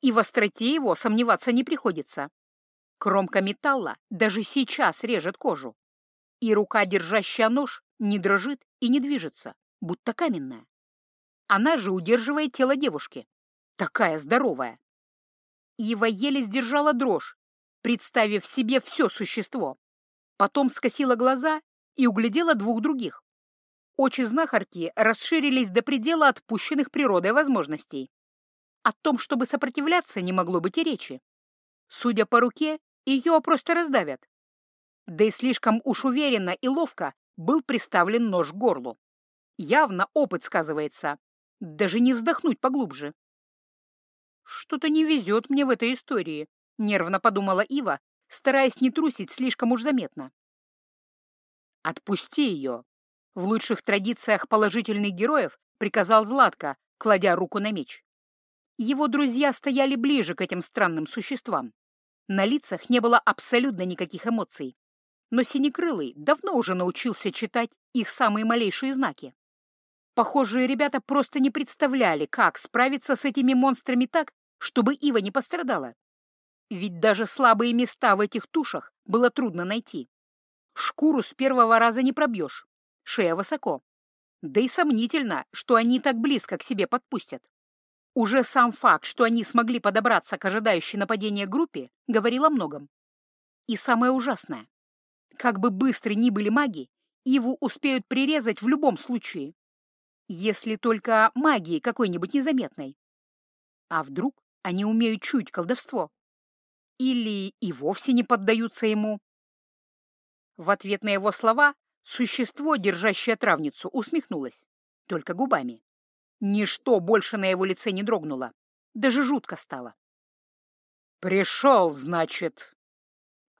И в остроте его сомневаться не приходится. Кромка металла даже сейчас режет кожу, и рука, держащая нож, не дрожит и не движется, будто каменная. Она же удерживает тело девушки, Такая здоровая. Ива еле сдержала дрожь, представив себе все существо. Потом скосила глаза и углядела двух других. Очи знахарки расширились до предела отпущенных природой возможностей. О том, чтобы сопротивляться, не могло быть и речи. Судя по руке, ее просто раздавят. Да и слишком уж уверенно и ловко был приставлен нож к горлу. Явно опыт сказывается. Даже не вздохнуть поглубже. «Что-то не везет мне в этой истории», — нервно подумала Ива, стараясь не трусить слишком уж заметно. «Отпусти ее!» — в лучших традициях положительных героев приказал Златко, кладя руку на меч. Его друзья стояли ближе к этим странным существам. На лицах не было абсолютно никаких эмоций. Но Синекрылый давно уже научился читать их самые малейшие знаки. Похожие ребята просто не представляли, как справиться с этими монстрами так, чтобы Ива не пострадала. Ведь даже слабые места в этих тушах было трудно найти. Шкуру с первого раза не пробьешь, шея высоко. Да и сомнительно, что они так близко к себе подпустят. Уже сам факт, что они смогли подобраться к ожидающей нападения группе, говорил о многом. И самое ужасное. Как бы быстры ни были маги, Иву успеют прирезать в любом случае. Если только магии какой-нибудь незаметной. А вдруг они умеют чуть колдовство? Или и вовсе не поддаются ему? В ответ на его слова существо, держащее травницу, усмехнулось, только губами. Ничто больше на его лице не дрогнуло, даже жутко стало. «Пришел, значит!»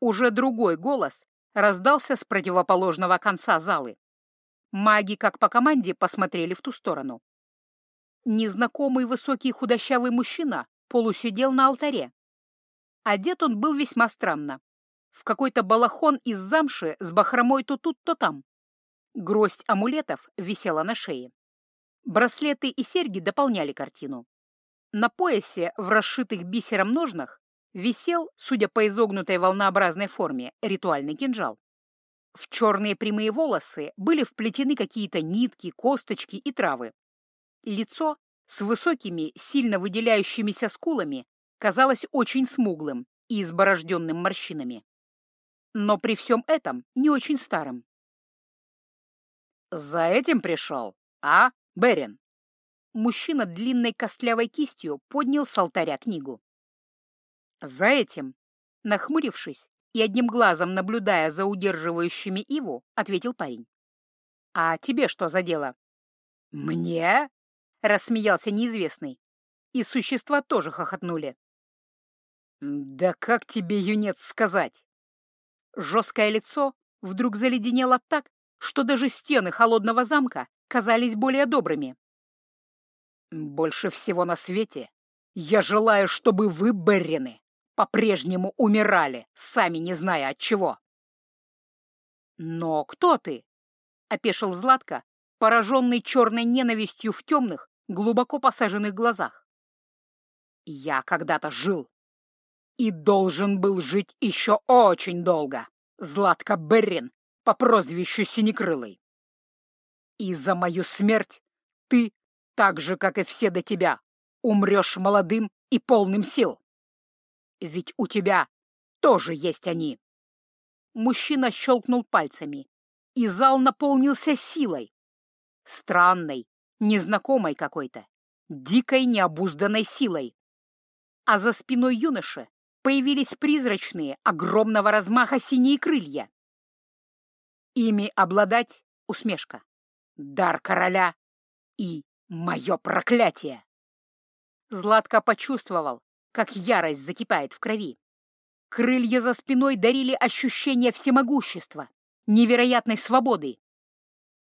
Уже другой голос раздался с противоположного конца залы. Маги, как по команде, посмотрели в ту сторону. Незнакомый высокий худощавый мужчина полусидел на алтаре. Одет он был весьма странно. В какой-то балахон из замши с бахромой то тут, то там. Гроздь амулетов висела на шее. Браслеты и серьги дополняли картину. На поясе в расшитых бисером ножнах висел, судя по изогнутой волнообразной форме, ритуальный кинжал. В черные прямые волосы были вплетены какие-то нитки, косточки и травы. Лицо с высокими, сильно выделяющимися скулами казалось очень смуглым и изборожденным морщинами. Но при всем этом не очень старым. «За этим пришел, а, Берин?» Мужчина длинной костлявой кистью поднял с алтаря книгу. «За этим», нахмурившись и одним глазом наблюдая за удерживающими Иву, ответил парень. «А тебе что за дело?» «Мне?» — рассмеялся неизвестный. И существа тоже хохотнули. «Да как тебе, юнец, сказать?» Жесткое лицо вдруг заледенело так, что даже стены холодного замка казались более добрыми. «Больше всего на свете я желаю, чтобы вы, Беррины, по-прежнему умирали, сами не зная от чего». «Но кто ты?» — опешил Златко, пораженный черной ненавистью в темных, глубоко посаженных глазах. «Я когда-то жил и должен был жить еще очень долго, Златко Беррин по прозвищу Синекрылый. И за мою смерть ты, так же, как и все до тебя, умрешь молодым и полным сил. Ведь у тебя тоже есть они. Мужчина щелкнул пальцами, и зал наполнился силой. Странной, незнакомой какой-то, дикой необузданной силой. А за спиной юноши появились призрачные, огромного размаха синие крылья. Ими обладать — усмешка, дар короля и мое проклятие. Златко почувствовал, как ярость закипает в крови. Крылья за спиной дарили ощущение всемогущества, невероятной свободы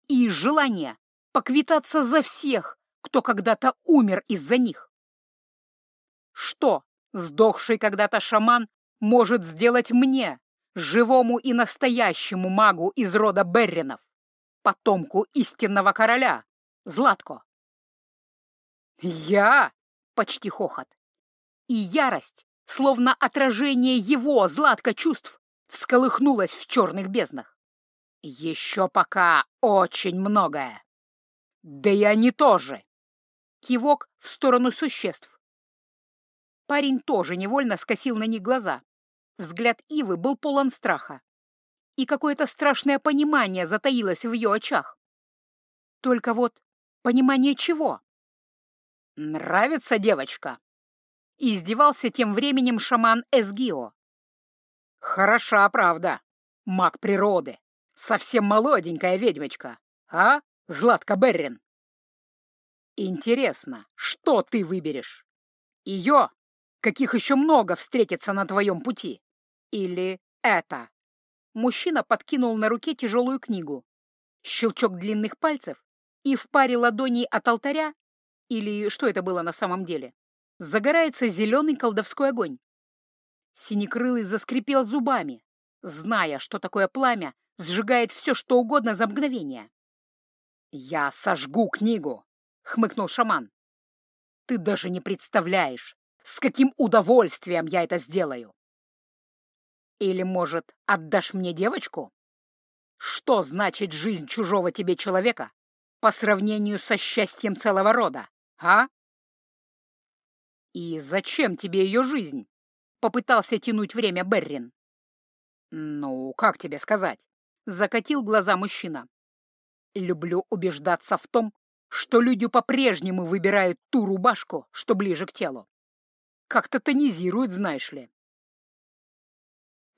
и желание поквитаться за всех, кто когда-то умер из-за них. Что сдохший когда-то шаман может сделать мне, живому и настоящему магу из рода Берринов, потомку истинного короля, Златко. «Я?» — почти хохот. И ярость, словно отражение его, Златко, чувств, всколыхнулась в черных безднах. Еще пока очень многое. Да и они тоже. Кивок в сторону существ. Парень тоже невольно скосил на них глаза. Взгляд Ивы был полон страха. И какое-то страшное понимание затаилось в ее очах. Только вот понимание чего? «Нравится девочка?» Издевался тем временем шаман Эсгио. «Хороша, правда. Маг природы. Совсем молоденькая ведьмочка. А, Златка Беррин?» «Интересно, что ты выберешь? Ее, каких еще много встретится на твоем пути?» Или это? Мужчина подкинул на руке тяжелую книгу. Щелчок длинных пальцев, и в паре ладоней от алтаря, или что это было на самом деле, загорается зеленый колдовской огонь. Синекрылый заскрипел зубами, зная, что такое пламя сжигает все, что угодно за мгновение. «Я сожгу книгу!» — хмыкнул шаман. «Ты даже не представляешь, с каким удовольствием я это сделаю!» Или, может, отдашь мне девочку? Что значит жизнь чужого тебе человека по сравнению со счастьем целого рода, а? И зачем тебе ее жизнь? Попытался тянуть время Беррин. Ну, как тебе сказать? Закатил глаза мужчина. Люблю убеждаться в том, что люди по-прежнему выбирают ту рубашку, что ближе к телу. Как-то тонизируют, знаешь ли.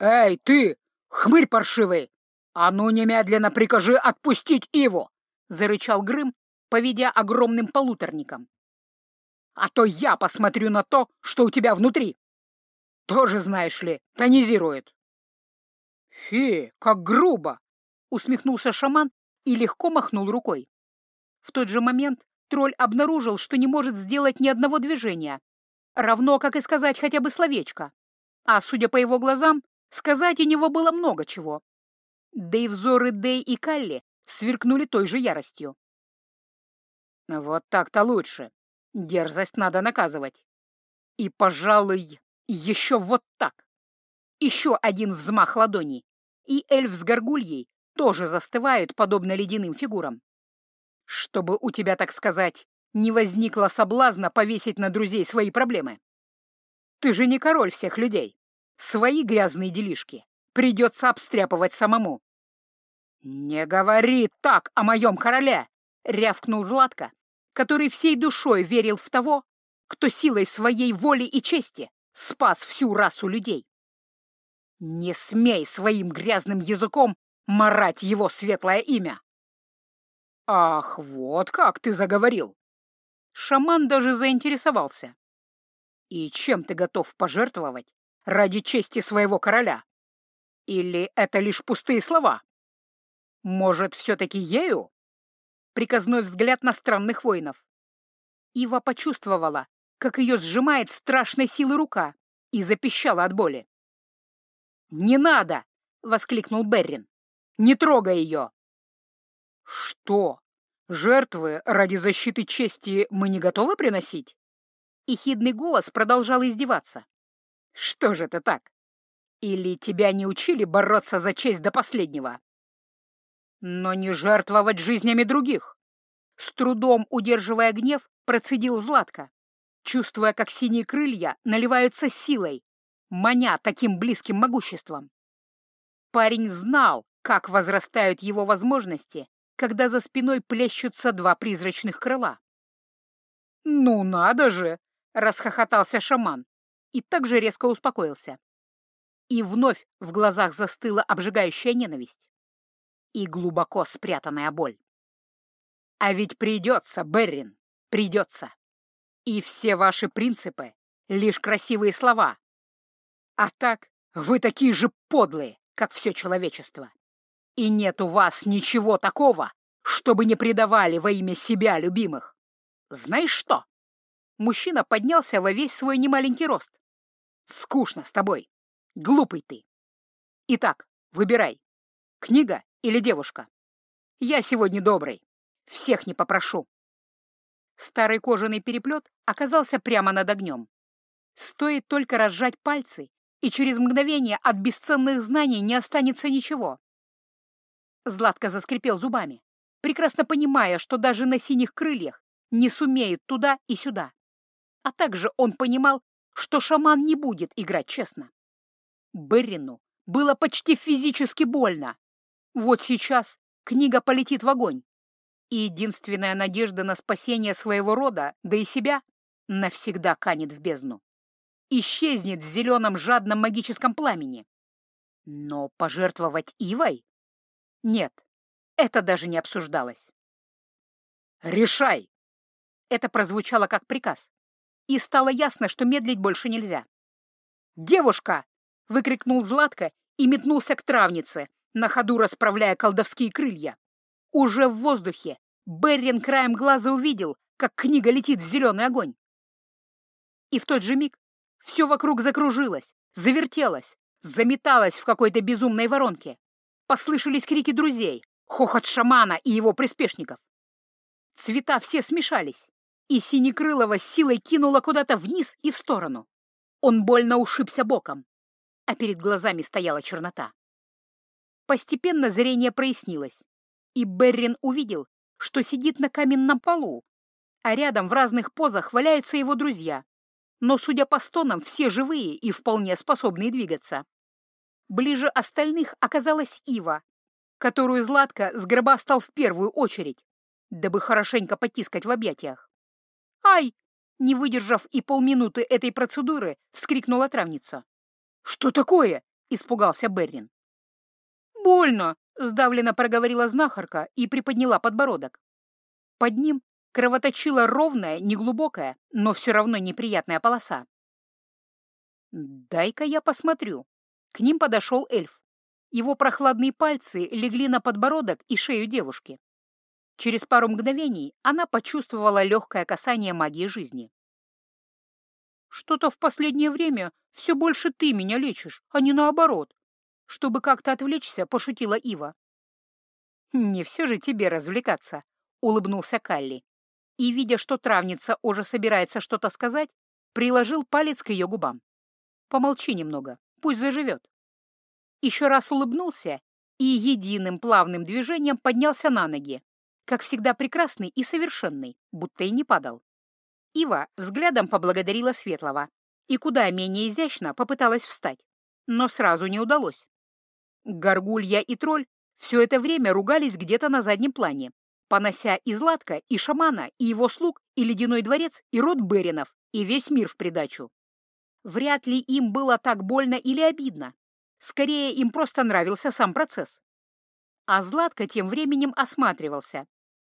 «Эй, ты, хмырь паршивый! А ну немедленно прикажи отпустить Иву!» — зарычал Грым, поведя огромным полуторником. «А то я посмотрю на то, что у тебя внутри. Тоже, знаешь ли, тонизирует». «Фи, как грубо!» — усмехнулся шаман и легко махнул рукой. В тот же момент тролль обнаружил, что не может сделать ни одного движения, равно как и сказать хотя бы словечко. А, судя по его глазам, Сказать у него было много чего. Да и взоры Дэй и Калли сверкнули той же яростью. Вот так-то лучше. Дерзость надо наказывать. И, пожалуй, еще вот так. Еще один взмах ладони, и эльф с горгульей тоже застывают, подобно ледяным фигурам. Чтобы у тебя, так сказать, не возникло соблазна повесить на друзей свои проблемы. Ты же не король всех людей. Свои грязные делишки придется обстряпывать самому. «Не говори так о моем короле!» — рявкнул Златко, который всей душой верил в того, кто силой своей воли и чести спас всю расу людей. «Не смей своим грязным языком марать его светлое имя!» «Ах, вот как ты заговорил!» Шаман даже заинтересовался. «И чем ты готов пожертвовать ради чести своего короля? Или это лишь пустые слова? Может, все-таки ею?» Приказной взгляд на странных воинов. Ива почувствовала, как ее сжимает страшной силы рука, и запищала от боли. «Не надо!» — воскликнул Беррин. «Не трогай ее!» «Что? Жертвы ради защиты чести мы не готовы приносить?» И хидный голос продолжал издеваться. «Что же это так? Или тебя не учили бороться за честь до последнего?» «Но не жертвовать жизнями других!» С трудом удерживая гнев, процедил Златко, чувствуя, как синие крылья наливаются силой, маня таким близким могуществом. Парень знал, как возрастают его возможности, когда за спиной плещутся два призрачных крыла. «Ну надо же!» — расхохотался шаман и также резко успокоился. И вновь в глазах застыла обжигающая ненависть и глубоко спрятанная боль. «А ведь придется, Беррин, придется!» И все ваши принципы — лишь красивые слова. А так вы такие же подлые, как все человечество. И нет у вас ничего такого, чтобы не предавали во имя себя любимых. Знаешь что? Мужчина поднялся во весь свой немаленький рост. Скучно с тобой. Глупый ты. Итак, выбирай. Книга или девушка? Я сегодня добрый. Всех не попрошу. Старый кожаный переплет оказался прямо над огнем. Стоит только разжать пальцы, и через мгновение от бесценных знаний не останется ничего. Златко заскрипел зубами, прекрасно понимая, что даже на синих крыльях не сумеют туда и сюда. А также он понимал, что шаман не будет играть честно. Беррину было почти физически больно. Вот сейчас книга полетит в огонь, и единственная надежда на спасение своего рода, да и себя, навсегда канет в бездну. Исчезнет в зеленом жадном магическом пламени. Но пожертвовать Ивой? Нет, это даже не обсуждалось. «Решай!» Это прозвучало как приказ, и стало ясно, что медлить больше нельзя. «Девушка!» — выкрикнул Златко и метнулся к травнице, на ходу расправляя колдовские крылья. Уже в воздухе Беррин краем глаза увидел, как книга летит в зеленый огонь. И в тот же миг все вокруг закружилось, завертелось, заметалось в какой-то безумной воронке. Послышались крики друзей, хохот шамана и его приспешников. Цвета все смешались, и Синекрылова силой кинула куда-то вниз и в сторону. Он больно ушибся боком, а перед глазами стояла чернота. Постепенно зрение прояснилось и Беррин увидел, что сидит на каменном полу, а рядом в разных позах валяются его друзья, но, судя по стонам, все живые и вполне способные двигаться. Ближе остальных оказалась Ива, которую Златко сгробастал в первую очередь, дабы хорошенько потискать в объятиях. «Ай!» — не выдержав и полминуты этой процедуры, вскрикнула травница. «Что такое?» — испугался Беррин. «Больно!» — сдавленно проговорила знахарка и приподняла подбородок. Под ним кровоточила ровная, неглубокая, но все равно неприятная полоса. «Дай-ка я посмотрю». К ним подошел эльф. Его прохладные пальцы легли на подбородок и шею девушки. Через пару мгновений она почувствовала легкое касание магии жизни. «Что-то в последнее время все больше ты меня лечишь, а не наоборот», чтобы как-то отвлечься, пошутила Ива. «Не все же тебе развлекаться», — улыбнулся Калли. И, видя, что травница уже собирается что-то сказать, приложил палец к ее губам. «Помолчи немного, пусть заживет». Еще раз улыбнулся и единым плавным движением поднялся на ноги, как всегда прекрасный и совершенный, будто и не падал. Ива взглядом поблагодарила Светлого и куда менее изящно попыталась встать, но сразу не удалось. Горгулья и тролль все это время ругались где-то на заднем плане, понося и Златка, и шамана, и его слуг, и ледяной дворец, и род Беринов, и весь мир в придачу. Вряд ли им было так больно или обидно. Скорее, им просто нравился сам процесс. А Златка тем временем осматривался,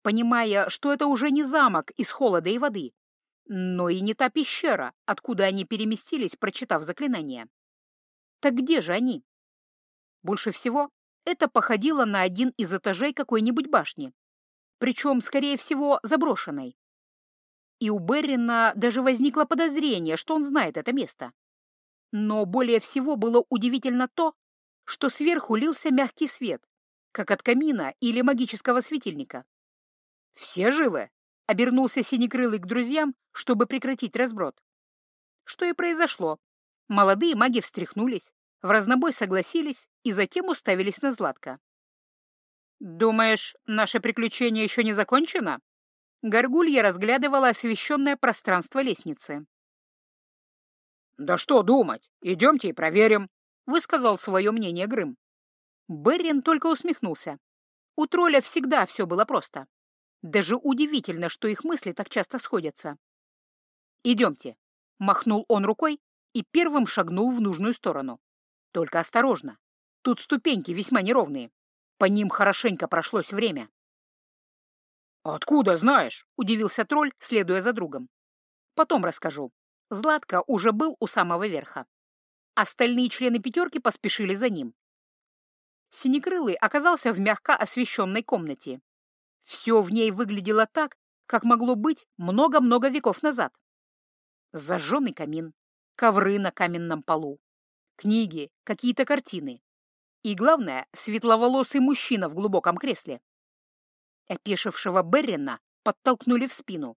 понимая, что это уже не замок из холода и воды, но и не та пещера, откуда они переместились, прочитав заклинание. Так где же они? Больше всего это походило на один из этажей какой-нибудь башни, причем, скорее всего, заброшенной. И у Беррина даже возникло подозрение, что он знает это место. Но более всего было удивительно то, что сверху лился мягкий свет, как от камина или магического светильника. «Все живы?» — обернулся Синекрылый к друзьям, чтобы прекратить разброд. Что и произошло. Молодые маги встряхнулись, в разнобой согласились и затем уставились на Златка. «Думаешь, наше приключение еще не закончено?» Горгулья разглядывала освещенное пространство лестницы. «Да что думать, идемте и проверим», — высказал свое мнение Грым. Беррин только усмехнулся. У тролля всегда все было просто. Даже удивительно, что их мысли так часто сходятся. «Идемте», — махнул он рукой и первым шагнул в нужную сторону. «Только осторожно. Тут ступеньки весьма неровные. По ним хорошенько прошлось время». «Откуда знаешь?» — удивился тролль, следуя за другом. «Потом расскажу. Златка уже был у самого верха. Остальные члены пятерки поспешили за ним. Синекрылый оказался в мягко освещенной комнате. Все в ней выглядело так, как могло быть много-много веков назад. Зажженный камин, ковры на каменном полу, книги, какие-то картины. И, главное, светловолосый мужчина в глубоком кресле. Опешившего Беррина подтолкнули в спину.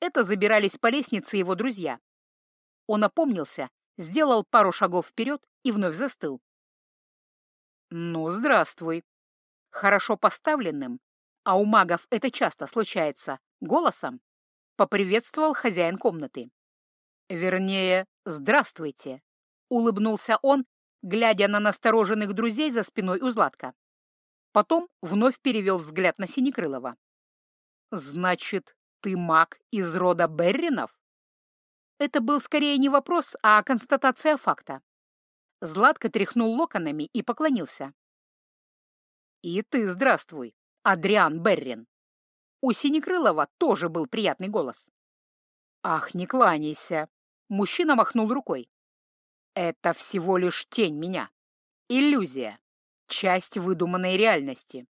Это забирались по лестнице его друзья. Он опомнился, сделал пару шагов вперед и вновь застыл. «Ну, здравствуй!» Хорошо поставленным, а у магов это часто случается, голосом, поприветствовал хозяин комнаты. Вернее, здравствуйте, улыбнулся он, глядя на настороженных друзей за спиной у Златка. Потом вновь перевел взгляд на Синекрылова. «Значит, ты маг из рода Берринов?» Это был скорее не вопрос, а констатация факта. Златко тряхнул локонами и поклонился. «И ты здравствуй. Адриан Беррин. У Синекрылова тоже был приятный голос. «Ах, не кланяйся!» Мужчина махнул рукой. «Это всего лишь тень меня. Иллюзия. Часть выдуманной реальности».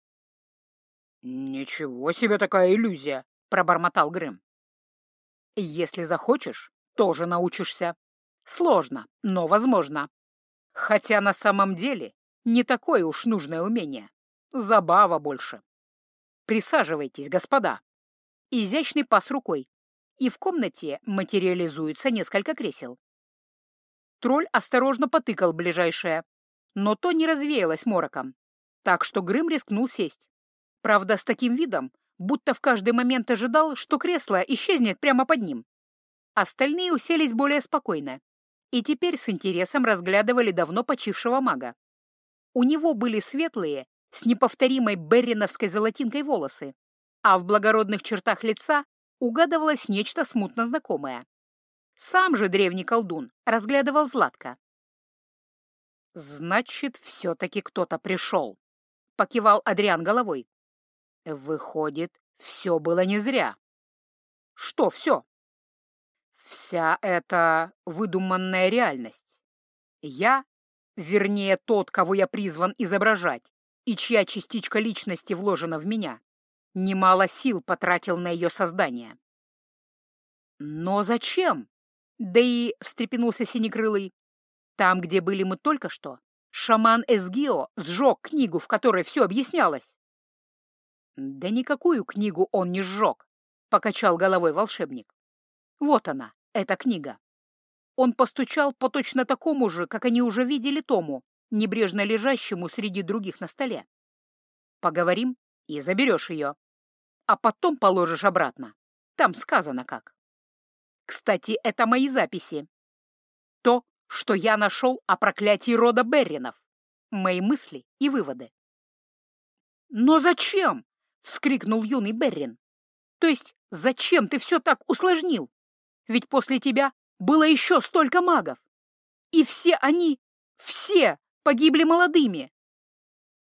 «Ничего себе такая иллюзия!» — пробормотал Грым. «Если захочешь, тоже научишься. Сложно, но возможно. Хотя на самом деле не такое уж нужное умение. Забава больше. «Присаживайтесь, господа!» Изящный пас рукой, и в комнате материализуется несколько кресел. Тролль осторожно потыкал ближайшее, но то не развеялось мороком, так что Грым рискнул сесть. Правда, с таким видом, будто в каждый момент ожидал, что кресло исчезнет прямо под ним. Остальные уселись более спокойно и теперь с интересом разглядывали давно почившего мага. У него были светлые, с неповторимой берриновской золотинкой волосы, а в благородных чертах лица угадывалось нечто смутно знакомое. Сам же древний колдун разглядывал Златка. «Значит, все-таки кто-то пришел», — покивал Адриан головой. «Выходит, все было не зря». «Что все?» «Вся эта выдуманная реальность. Я, вернее, тот, кого я призван изображать, и чья частичка личности вложена в меня, немало сил потратил на ее создание. «Но зачем?» Да и встрепенулся Синекрылый. Там, где были мы только что, шаман Эсгио сжег книгу, в которой все объяснялось. «Да никакую книгу он не сжег», — покачал головой волшебник. «Вот она, эта книга». Он постучал по точно такому же, как они уже видели тому, небрежно лежащему среди других на столе. Поговорим и заберешь ее. А потом положишь обратно. Там сказано как. Кстати, это мои записи. То, что я нашел о проклятии рода Берринов. Мои мысли и выводы. «Но зачем?» — вскрикнул юный Беррин. «То есть зачем ты все так усложнил? Ведь после тебя было еще столько магов. И все они, все погибли молодыми.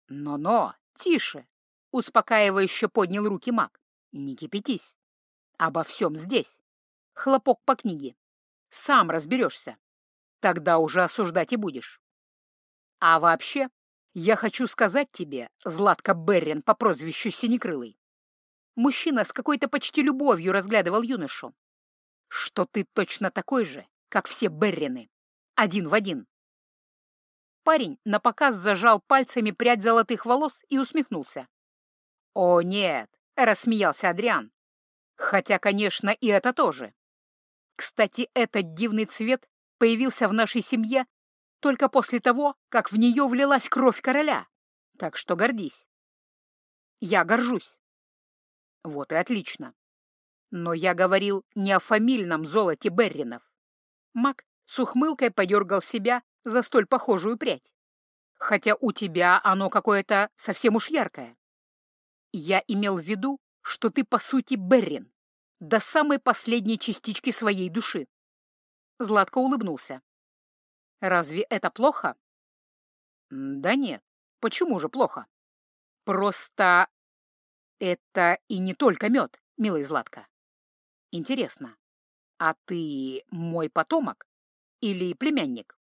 Но-но, тише, успокаивающе поднял руки маг. Не кипятись. Обо всем здесь. Хлопок по книге. Сам разберешься. Тогда уже осуждать и будешь. А вообще, я хочу сказать тебе, Златка Беррин по прозвищу Синекрылый. Мужчина с какой-то почти любовью разглядывал юношу. Что ты точно такой же, как все Беррины. Один в один. Парень напоказ зажал пальцами прядь золотых волос и усмехнулся. «О, нет!» — рассмеялся Адриан. «Хотя, конечно, и это тоже. Кстати, этот дивный цвет появился в нашей семье только после того, как в нее влилась кровь короля. Так что гордись». «Я горжусь». «Вот и отлично. Но я говорил не о фамильном золоте Берринов». Мак с ухмылкой подергал себя за столь похожую прядь. Хотя у тебя оно какое-то совсем уж яркое. Я имел в виду, что ты, по сути, Беррин, до самой последней частички своей души. Златко улыбнулся. Разве это плохо? Да нет, почему же плохо? Просто это и не только мед, милый Златко. Интересно, а ты мой потомок или племянник?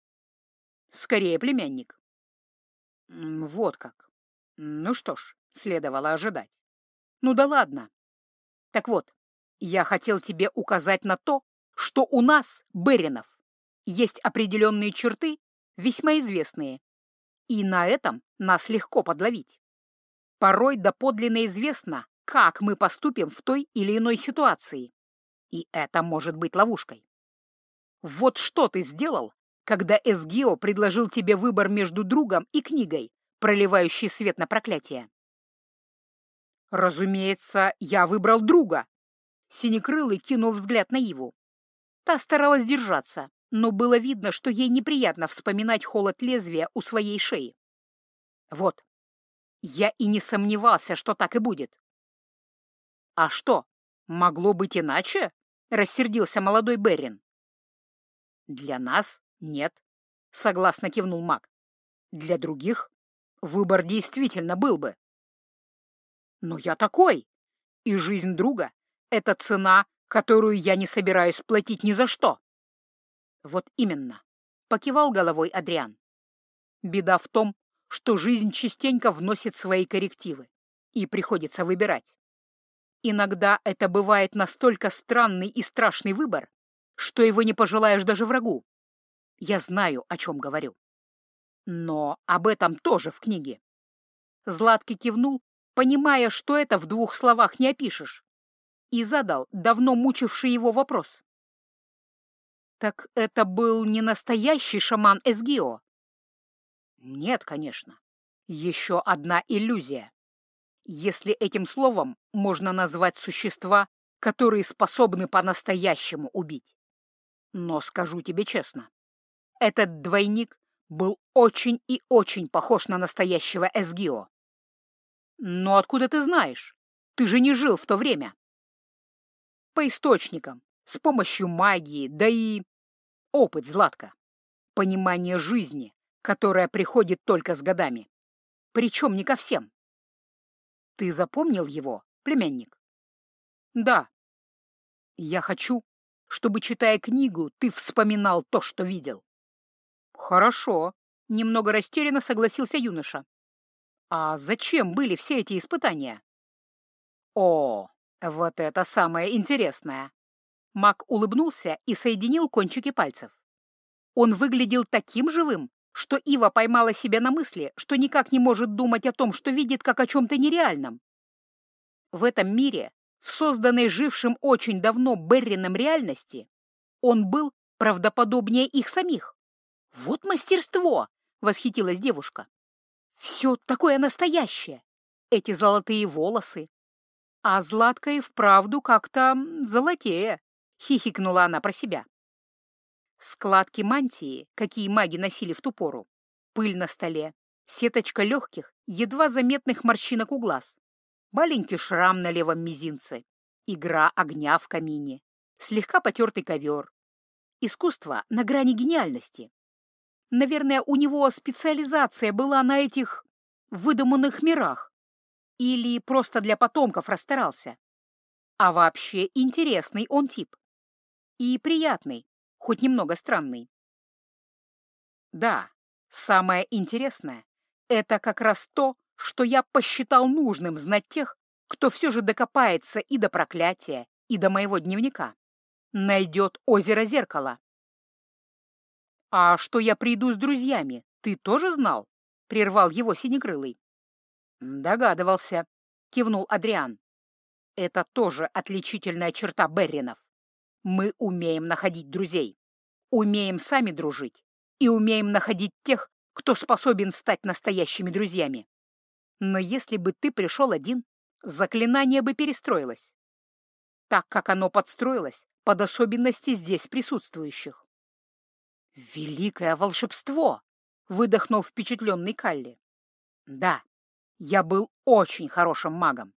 Скорее, племянник. Вот как. Ну что ж, следовало ожидать. Ну да ладно. Так вот, я хотел тебе указать на то, что у нас, Беринов, есть определенные черты, весьма известные, и на этом нас легко подловить. Порой доподлинно известно, как мы поступим в той или иной ситуации, и это может быть ловушкой. Вот что ты сделал, когда Эсгио предложил тебе выбор между другом и книгой, проливающей свет на проклятие? Разумеется, я выбрал друга. Синекрылый кинул взгляд на Иву. Та старалась держаться, но было видно, что ей неприятно вспоминать холод лезвия у своей шеи. Вот. Я и не сомневался, что так и будет. А что, могло быть иначе? Рассердился молодой Берин. Для нас «Нет», — согласно кивнул маг. «Для других выбор действительно был бы». «Но я такой, и жизнь друга — это цена, которую я не собираюсь платить ни за что». «Вот именно», — покивал головой Адриан. «Беда в том, что жизнь частенько вносит свои коррективы, и приходится выбирать. Иногда это бывает настолько странный и страшный выбор, что его не пожелаешь даже врагу. Я знаю, о чем говорю. Но об этом тоже в книге. Златки кивнул, понимая, что это в двух словах не опишешь, и задал давно мучивший его вопрос. «Так это был не настоящий шаман Эсгио?» «Нет, конечно. Еще одна иллюзия. Если этим словом можно назвать существа, которые способны по-настоящему убить. Но скажу тебе честно, этот двойник был очень и очень похож на настоящего Эсгио. Но откуда ты знаешь? Ты же не жил в то время. По источникам, с помощью магии, да и... Опыт, Златка. Понимание жизни, которое приходит только с годами. Причем не ко всем. Ты запомнил его, племянник? Да. Я хочу, чтобы, читая книгу, ты вспоминал то, что видел. «Хорошо», — немного растерянно согласился юноша. «А зачем были все эти испытания?» «О, вот это самое интересное!» Мак улыбнулся и соединил кончики пальцев. Он выглядел таким живым, что Ива поймала себя на мысли, что никак не может думать о том, что видит, как о чем-то нереальном. В этом мире, в созданной жившим очень давно Беррином реальности, он был правдоподобнее их самих. «Вот мастерство!» — восхитилась девушка. «Все такое настоящее! эти золотые волосы. А Златка и вправду как-то золотее, хихикнула она про себя. Складки мантии, какие маги носили в ту пору, пыль на столе, сеточка легких, едва заметных морщинок у глаз, маленький шрам на левом мизинце, игра огня в камине, слегка потертый ковер. Искусство на грани гениальности. Наверное, у него специализация была на этих выдуманных мирах. Или просто для потомков расстарался. А вообще интересный он тип. И приятный, хоть немного странный. Да, самое интересное — это как раз то, что я посчитал нужным знать тех, кто все же докопается и до проклятия, и до моего дневника. Найдет озеро зеркала. «А что я приду с друзьями, ты тоже знал?» — прервал его синекрылый. «Догадывался», — кивнул Адриан. «Это тоже отличительная черта Берринов. Мы умеем находить друзей, умеем сами дружить и умеем находить тех, кто способен стать настоящими друзьями. Но если бы ты пришел один, заклинание бы перестроилось. Так как оно подстроилось под особенности здесь присутствующих. «Великое волшебство!» — выдохнул впечатленный Калли. «Да, я был очень хорошим магом,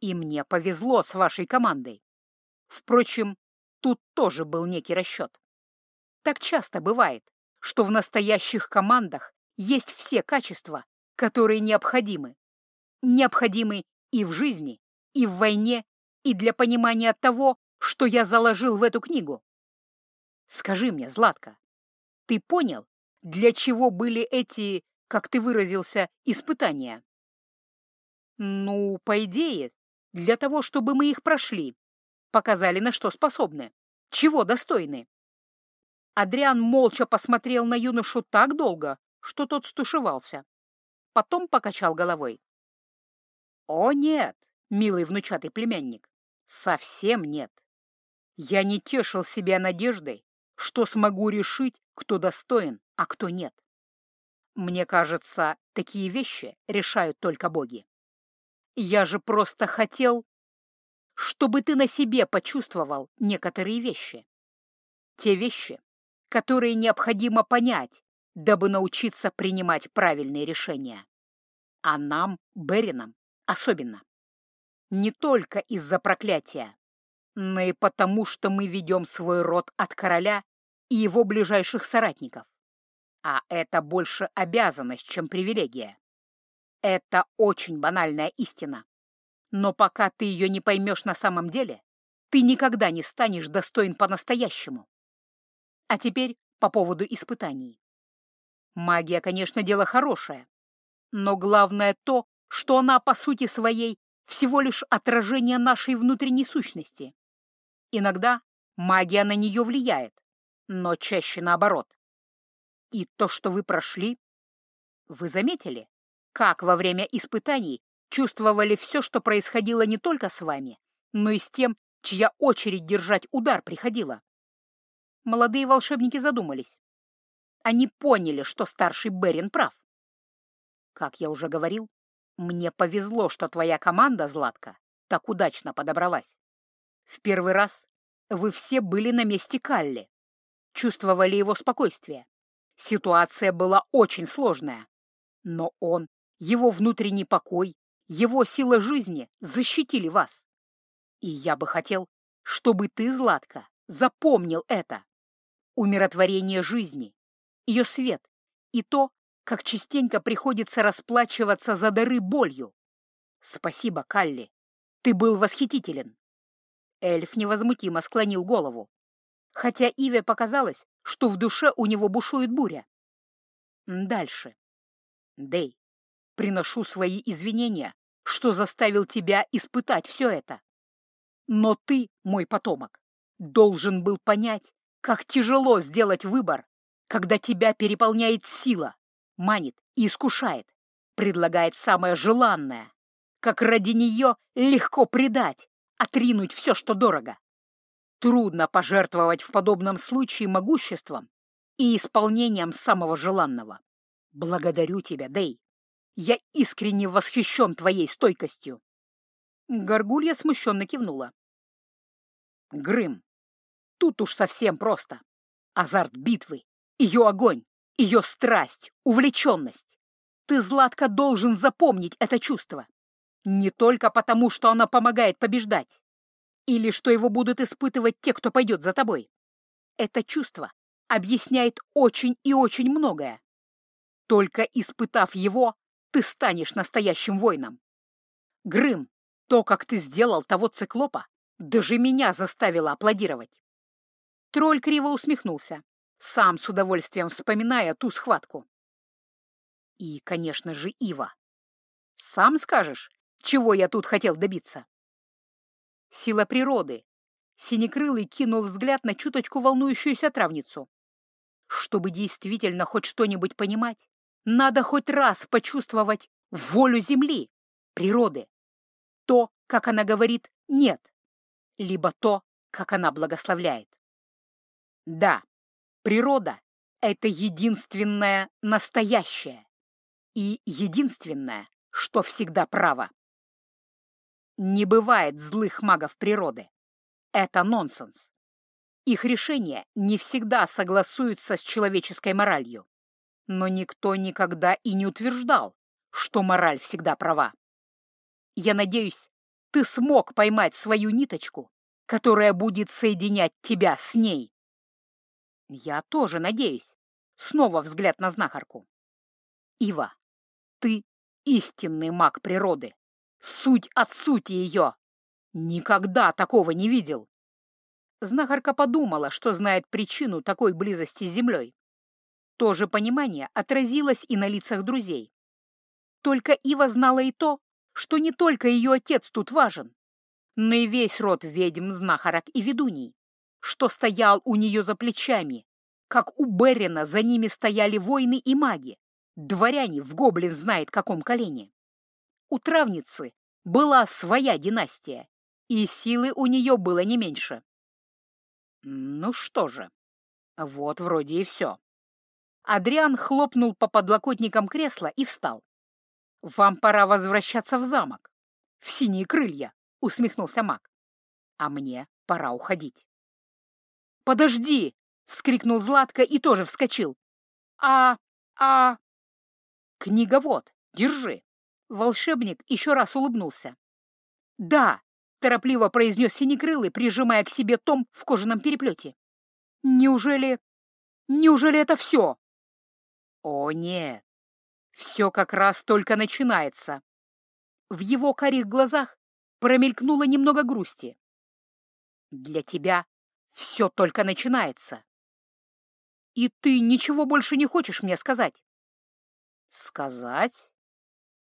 и мне повезло с вашей командой. Впрочем, Тут тоже был некий расчет. Так часто бывает, что в настоящих командах есть все качества, которые необходимы. Необходимы и в жизни, и в войне, и для понимания того, что я заложил в эту книгу. Скажи мне, Златка, ты понял, для чего были эти, как ты выразился, испытания? Ну, по идее, для того, чтобы мы их прошли, Показали, на что способны. Чего достойны. Адриан молча посмотрел на юношу так долго, что тот стушевался. Потом покачал головой. «О, нет, милый внучатый племянник, совсем нет. Я не тешил себя надеждой, что смогу решить, кто достоин, а кто нет. Мне кажется, такие вещи решают только боги. Я же просто хотел чтобы ты на себе почувствовал некоторые вещи. Те вещи, которые необходимо понять, дабы научиться принимать правильные решения. А нам, Беринам, особенно. Не только из-за проклятия, но и потому, что мы ведем свой род от короля и его ближайших соратников. А это больше обязанность, чем привилегия. Это очень банальная истина, но пока ты ее не поймешь на самом деле, ты никогда не станешь достоин по-настоящему. А теперь по поводу испытаний. Магия, конечно, дело хорошее, но главное то, что она по сути своей всего лишь отражение нашей внутренней сущности. Иногда магия на нее влияет, но чаще наоборот. И то, что вы прошли, вы заметили, как во время испытаний чувствовали все, что происходило не только с вами, но и с тем, чья очередь держать удар приходила. Молодые волшебники задумались. Они поняли, что старший Берин прав. Как я уже говорил, мне повезло, что твоя команда, Златка, так удачно подобралась. В первый раз вы все были на месте Калли, чувствовали его спокойствие. Ситуация была очень сложная, но он, его внутренний покой его сила жизни защитили вас. И я бы хотел, чтобы ты, Златка, запомнил это. Умиротворение жизни, ее свет и то, как частенько приходится расплачиваться за дары болью. Спасибо, Калли, ты был восхитителен. Эльф невозмутимо склонил голову, хотя Иве показалось, что в душе у него бушует буря. Дальше. Дэй, приношу свои извинения, что заставил тебя испытать все это. Но ты, мой потомок, должен был понять, как тяжело сделать выбор, когда тебя переполняет сила, манит и искушает, предлагает самое желанное, как ради нее легко предать, отринуть все, что дорого. Трудно пожертвовать в подобном случае могуществом и исполнением самого желанного. Благодарю тебя, Дэй. Я искренне восхищен твоей стойкостью. Горгулья смущенно кивнула. Грым, тут уж совсем просто. Азарт битвы, ее огонь, ее страсть, увлеченность. Ты, Златка, должен запомнить это чувство. Не только потому, что оно помогает побеждать, или что его будут испытывать те, кто пойдет за тобой. Это чувство объясняет очень и очень многое. Только испытав его, ты станешь настоящим воином. Грым, то, как ты сделал того циклопа, даже меня заставило аплодировать. Тролль криво усмехнулся, сам с удовольствием вспоминая ту схватку. И, конечно же, Ива. Сам скажешь, чего я тут хотел добиться? Сила природы. Синекрылый кинул взгляд на чуточку волнующуюся травницу. Чтобы действительно хоть что-нибудь понимать, надо хоть раз почувствовать волю Земли, природы. То, как она говорит «нет», либо то, как она благословляет. Да, природа — это единственное настоящее и единственное, что всегда право. Не бывает злых магов природы. Это нонсенс. Их решения не всегда согласуются с человеческой моралью. Но никто никогда и не утверждал, что мораль всегда права. Я надеюсь, ты смог поймать свою ниточку, которая будет соединять тебя с ней. Я тоже надеюсь. Снова взгляд на знахарку. Ива, ты истинный маг природы. Суть от сути ее. Никогда такого не видел. Знахарка подумала, что знает причину такой близости с землей. То же понимание отразилось и на лицах друзей. Только Ива знала и то, что не только ее отец тут важен, но и весь род ведьм, знахарок и ведуней, что стоял у нее за плечами, как у Берина за ними стояли воины и маги, дворяне в гоблин знает каком колене. У травницы была своя династия, и силы у нее было не меньше. Ну что же, вот вроде и все. Адриан хлопнул по подлокотникам кресла и встал. «Вам пора возвращаться в замок. В синие крылья», — усмехнулся маг. «А мне пора уходить». «Подожди!» — вскрикнул Златко и тоже вскочил. «А... а...» «Книговод, держи!» Волшебник еще раз улыбнулся. «Да!» — торопливо произнес Синекрылый, прижимая к себе том в кожаном переплете. «Неужели... неужели это все?» «О, нет! Все как раз только начинается!» В его карих глазах промелькнуло немного грусти. «Для тебя все только начинается!» «И ты ничего больше не хочешь мне сказать?» «Сказать?»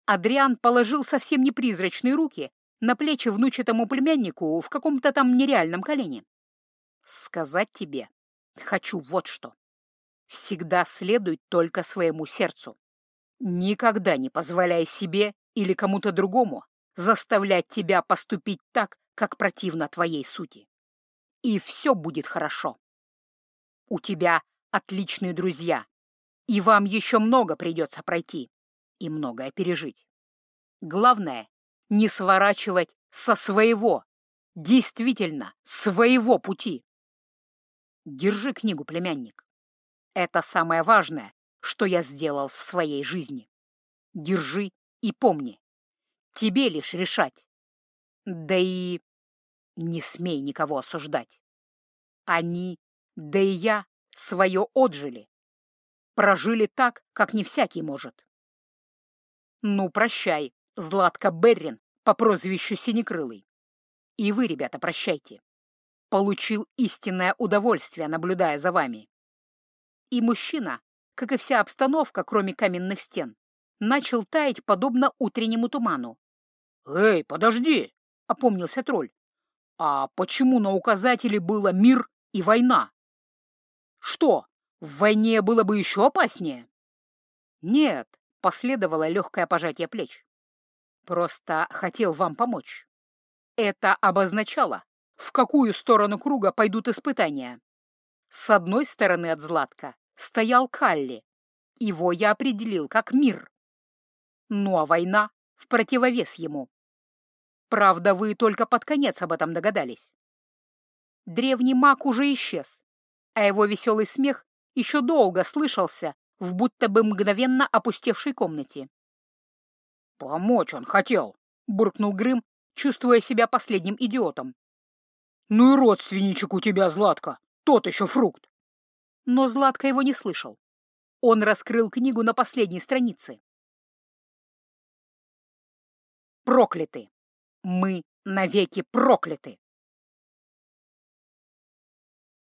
Адриан положил совсем не призрачные руки на плечи внучатому племяннику в каком-то там нереальном колене. «Сказать тебе хочу вот что. Всегда следуй только своему сердцу. Никогда не позволяй себе или кому-то другому заставлять тебя поступить так, как противно твоей сути. И все будет хорошо. У тебя отличные друзья, и вам еще много придется пройти и многое пережить. Главное — не сворачивать со своего, действительно, своего пути. Держи книгу, племянник. Это самое важное, что я сделал в своей жизни. Держи и помни. Тебе лишь решать. Да и не смей никого осуждать. Они, да и я, свое отжили. Прожили так, как не всякий может. Ну, прощай, Златка Беррин по прозвищу Синекрылый. И вы, ребята, прощайте. Получил истинное удовольствие, наблюдая за вами. И мужчина, как и вся обстановка, кроме каменных стен, начал таять подобно утреннему туману. «Эй, подожди!» — опомнился тролль. «А почему на указателе было мир и война?» «Что, в войне было бы еще опаснее?» «Нет, Последовало легкое пожатие плеч. Просто хотел вам помочь. Это обозначало, в какую сторону круга пойдут испытания. С одной стороны от Златка стоял Калли. Его я определил как мир. Ну а война в противовес ему. Правда, вы только под конец об этом догадались. Древний маг уже исчез, а его веселый смех еще долго слышался в будто бы мгновенно опустевшей комнате. «Помочь он хотел», — буркнул Грым, чувствуя себя последним идиотом. «Ну и родственничек у тебя, Златка, тот еще фрукт!» Но Златка его не слышал. Он раскрыл книгу на последней странице. Прокляты! Мы навеки прокляты!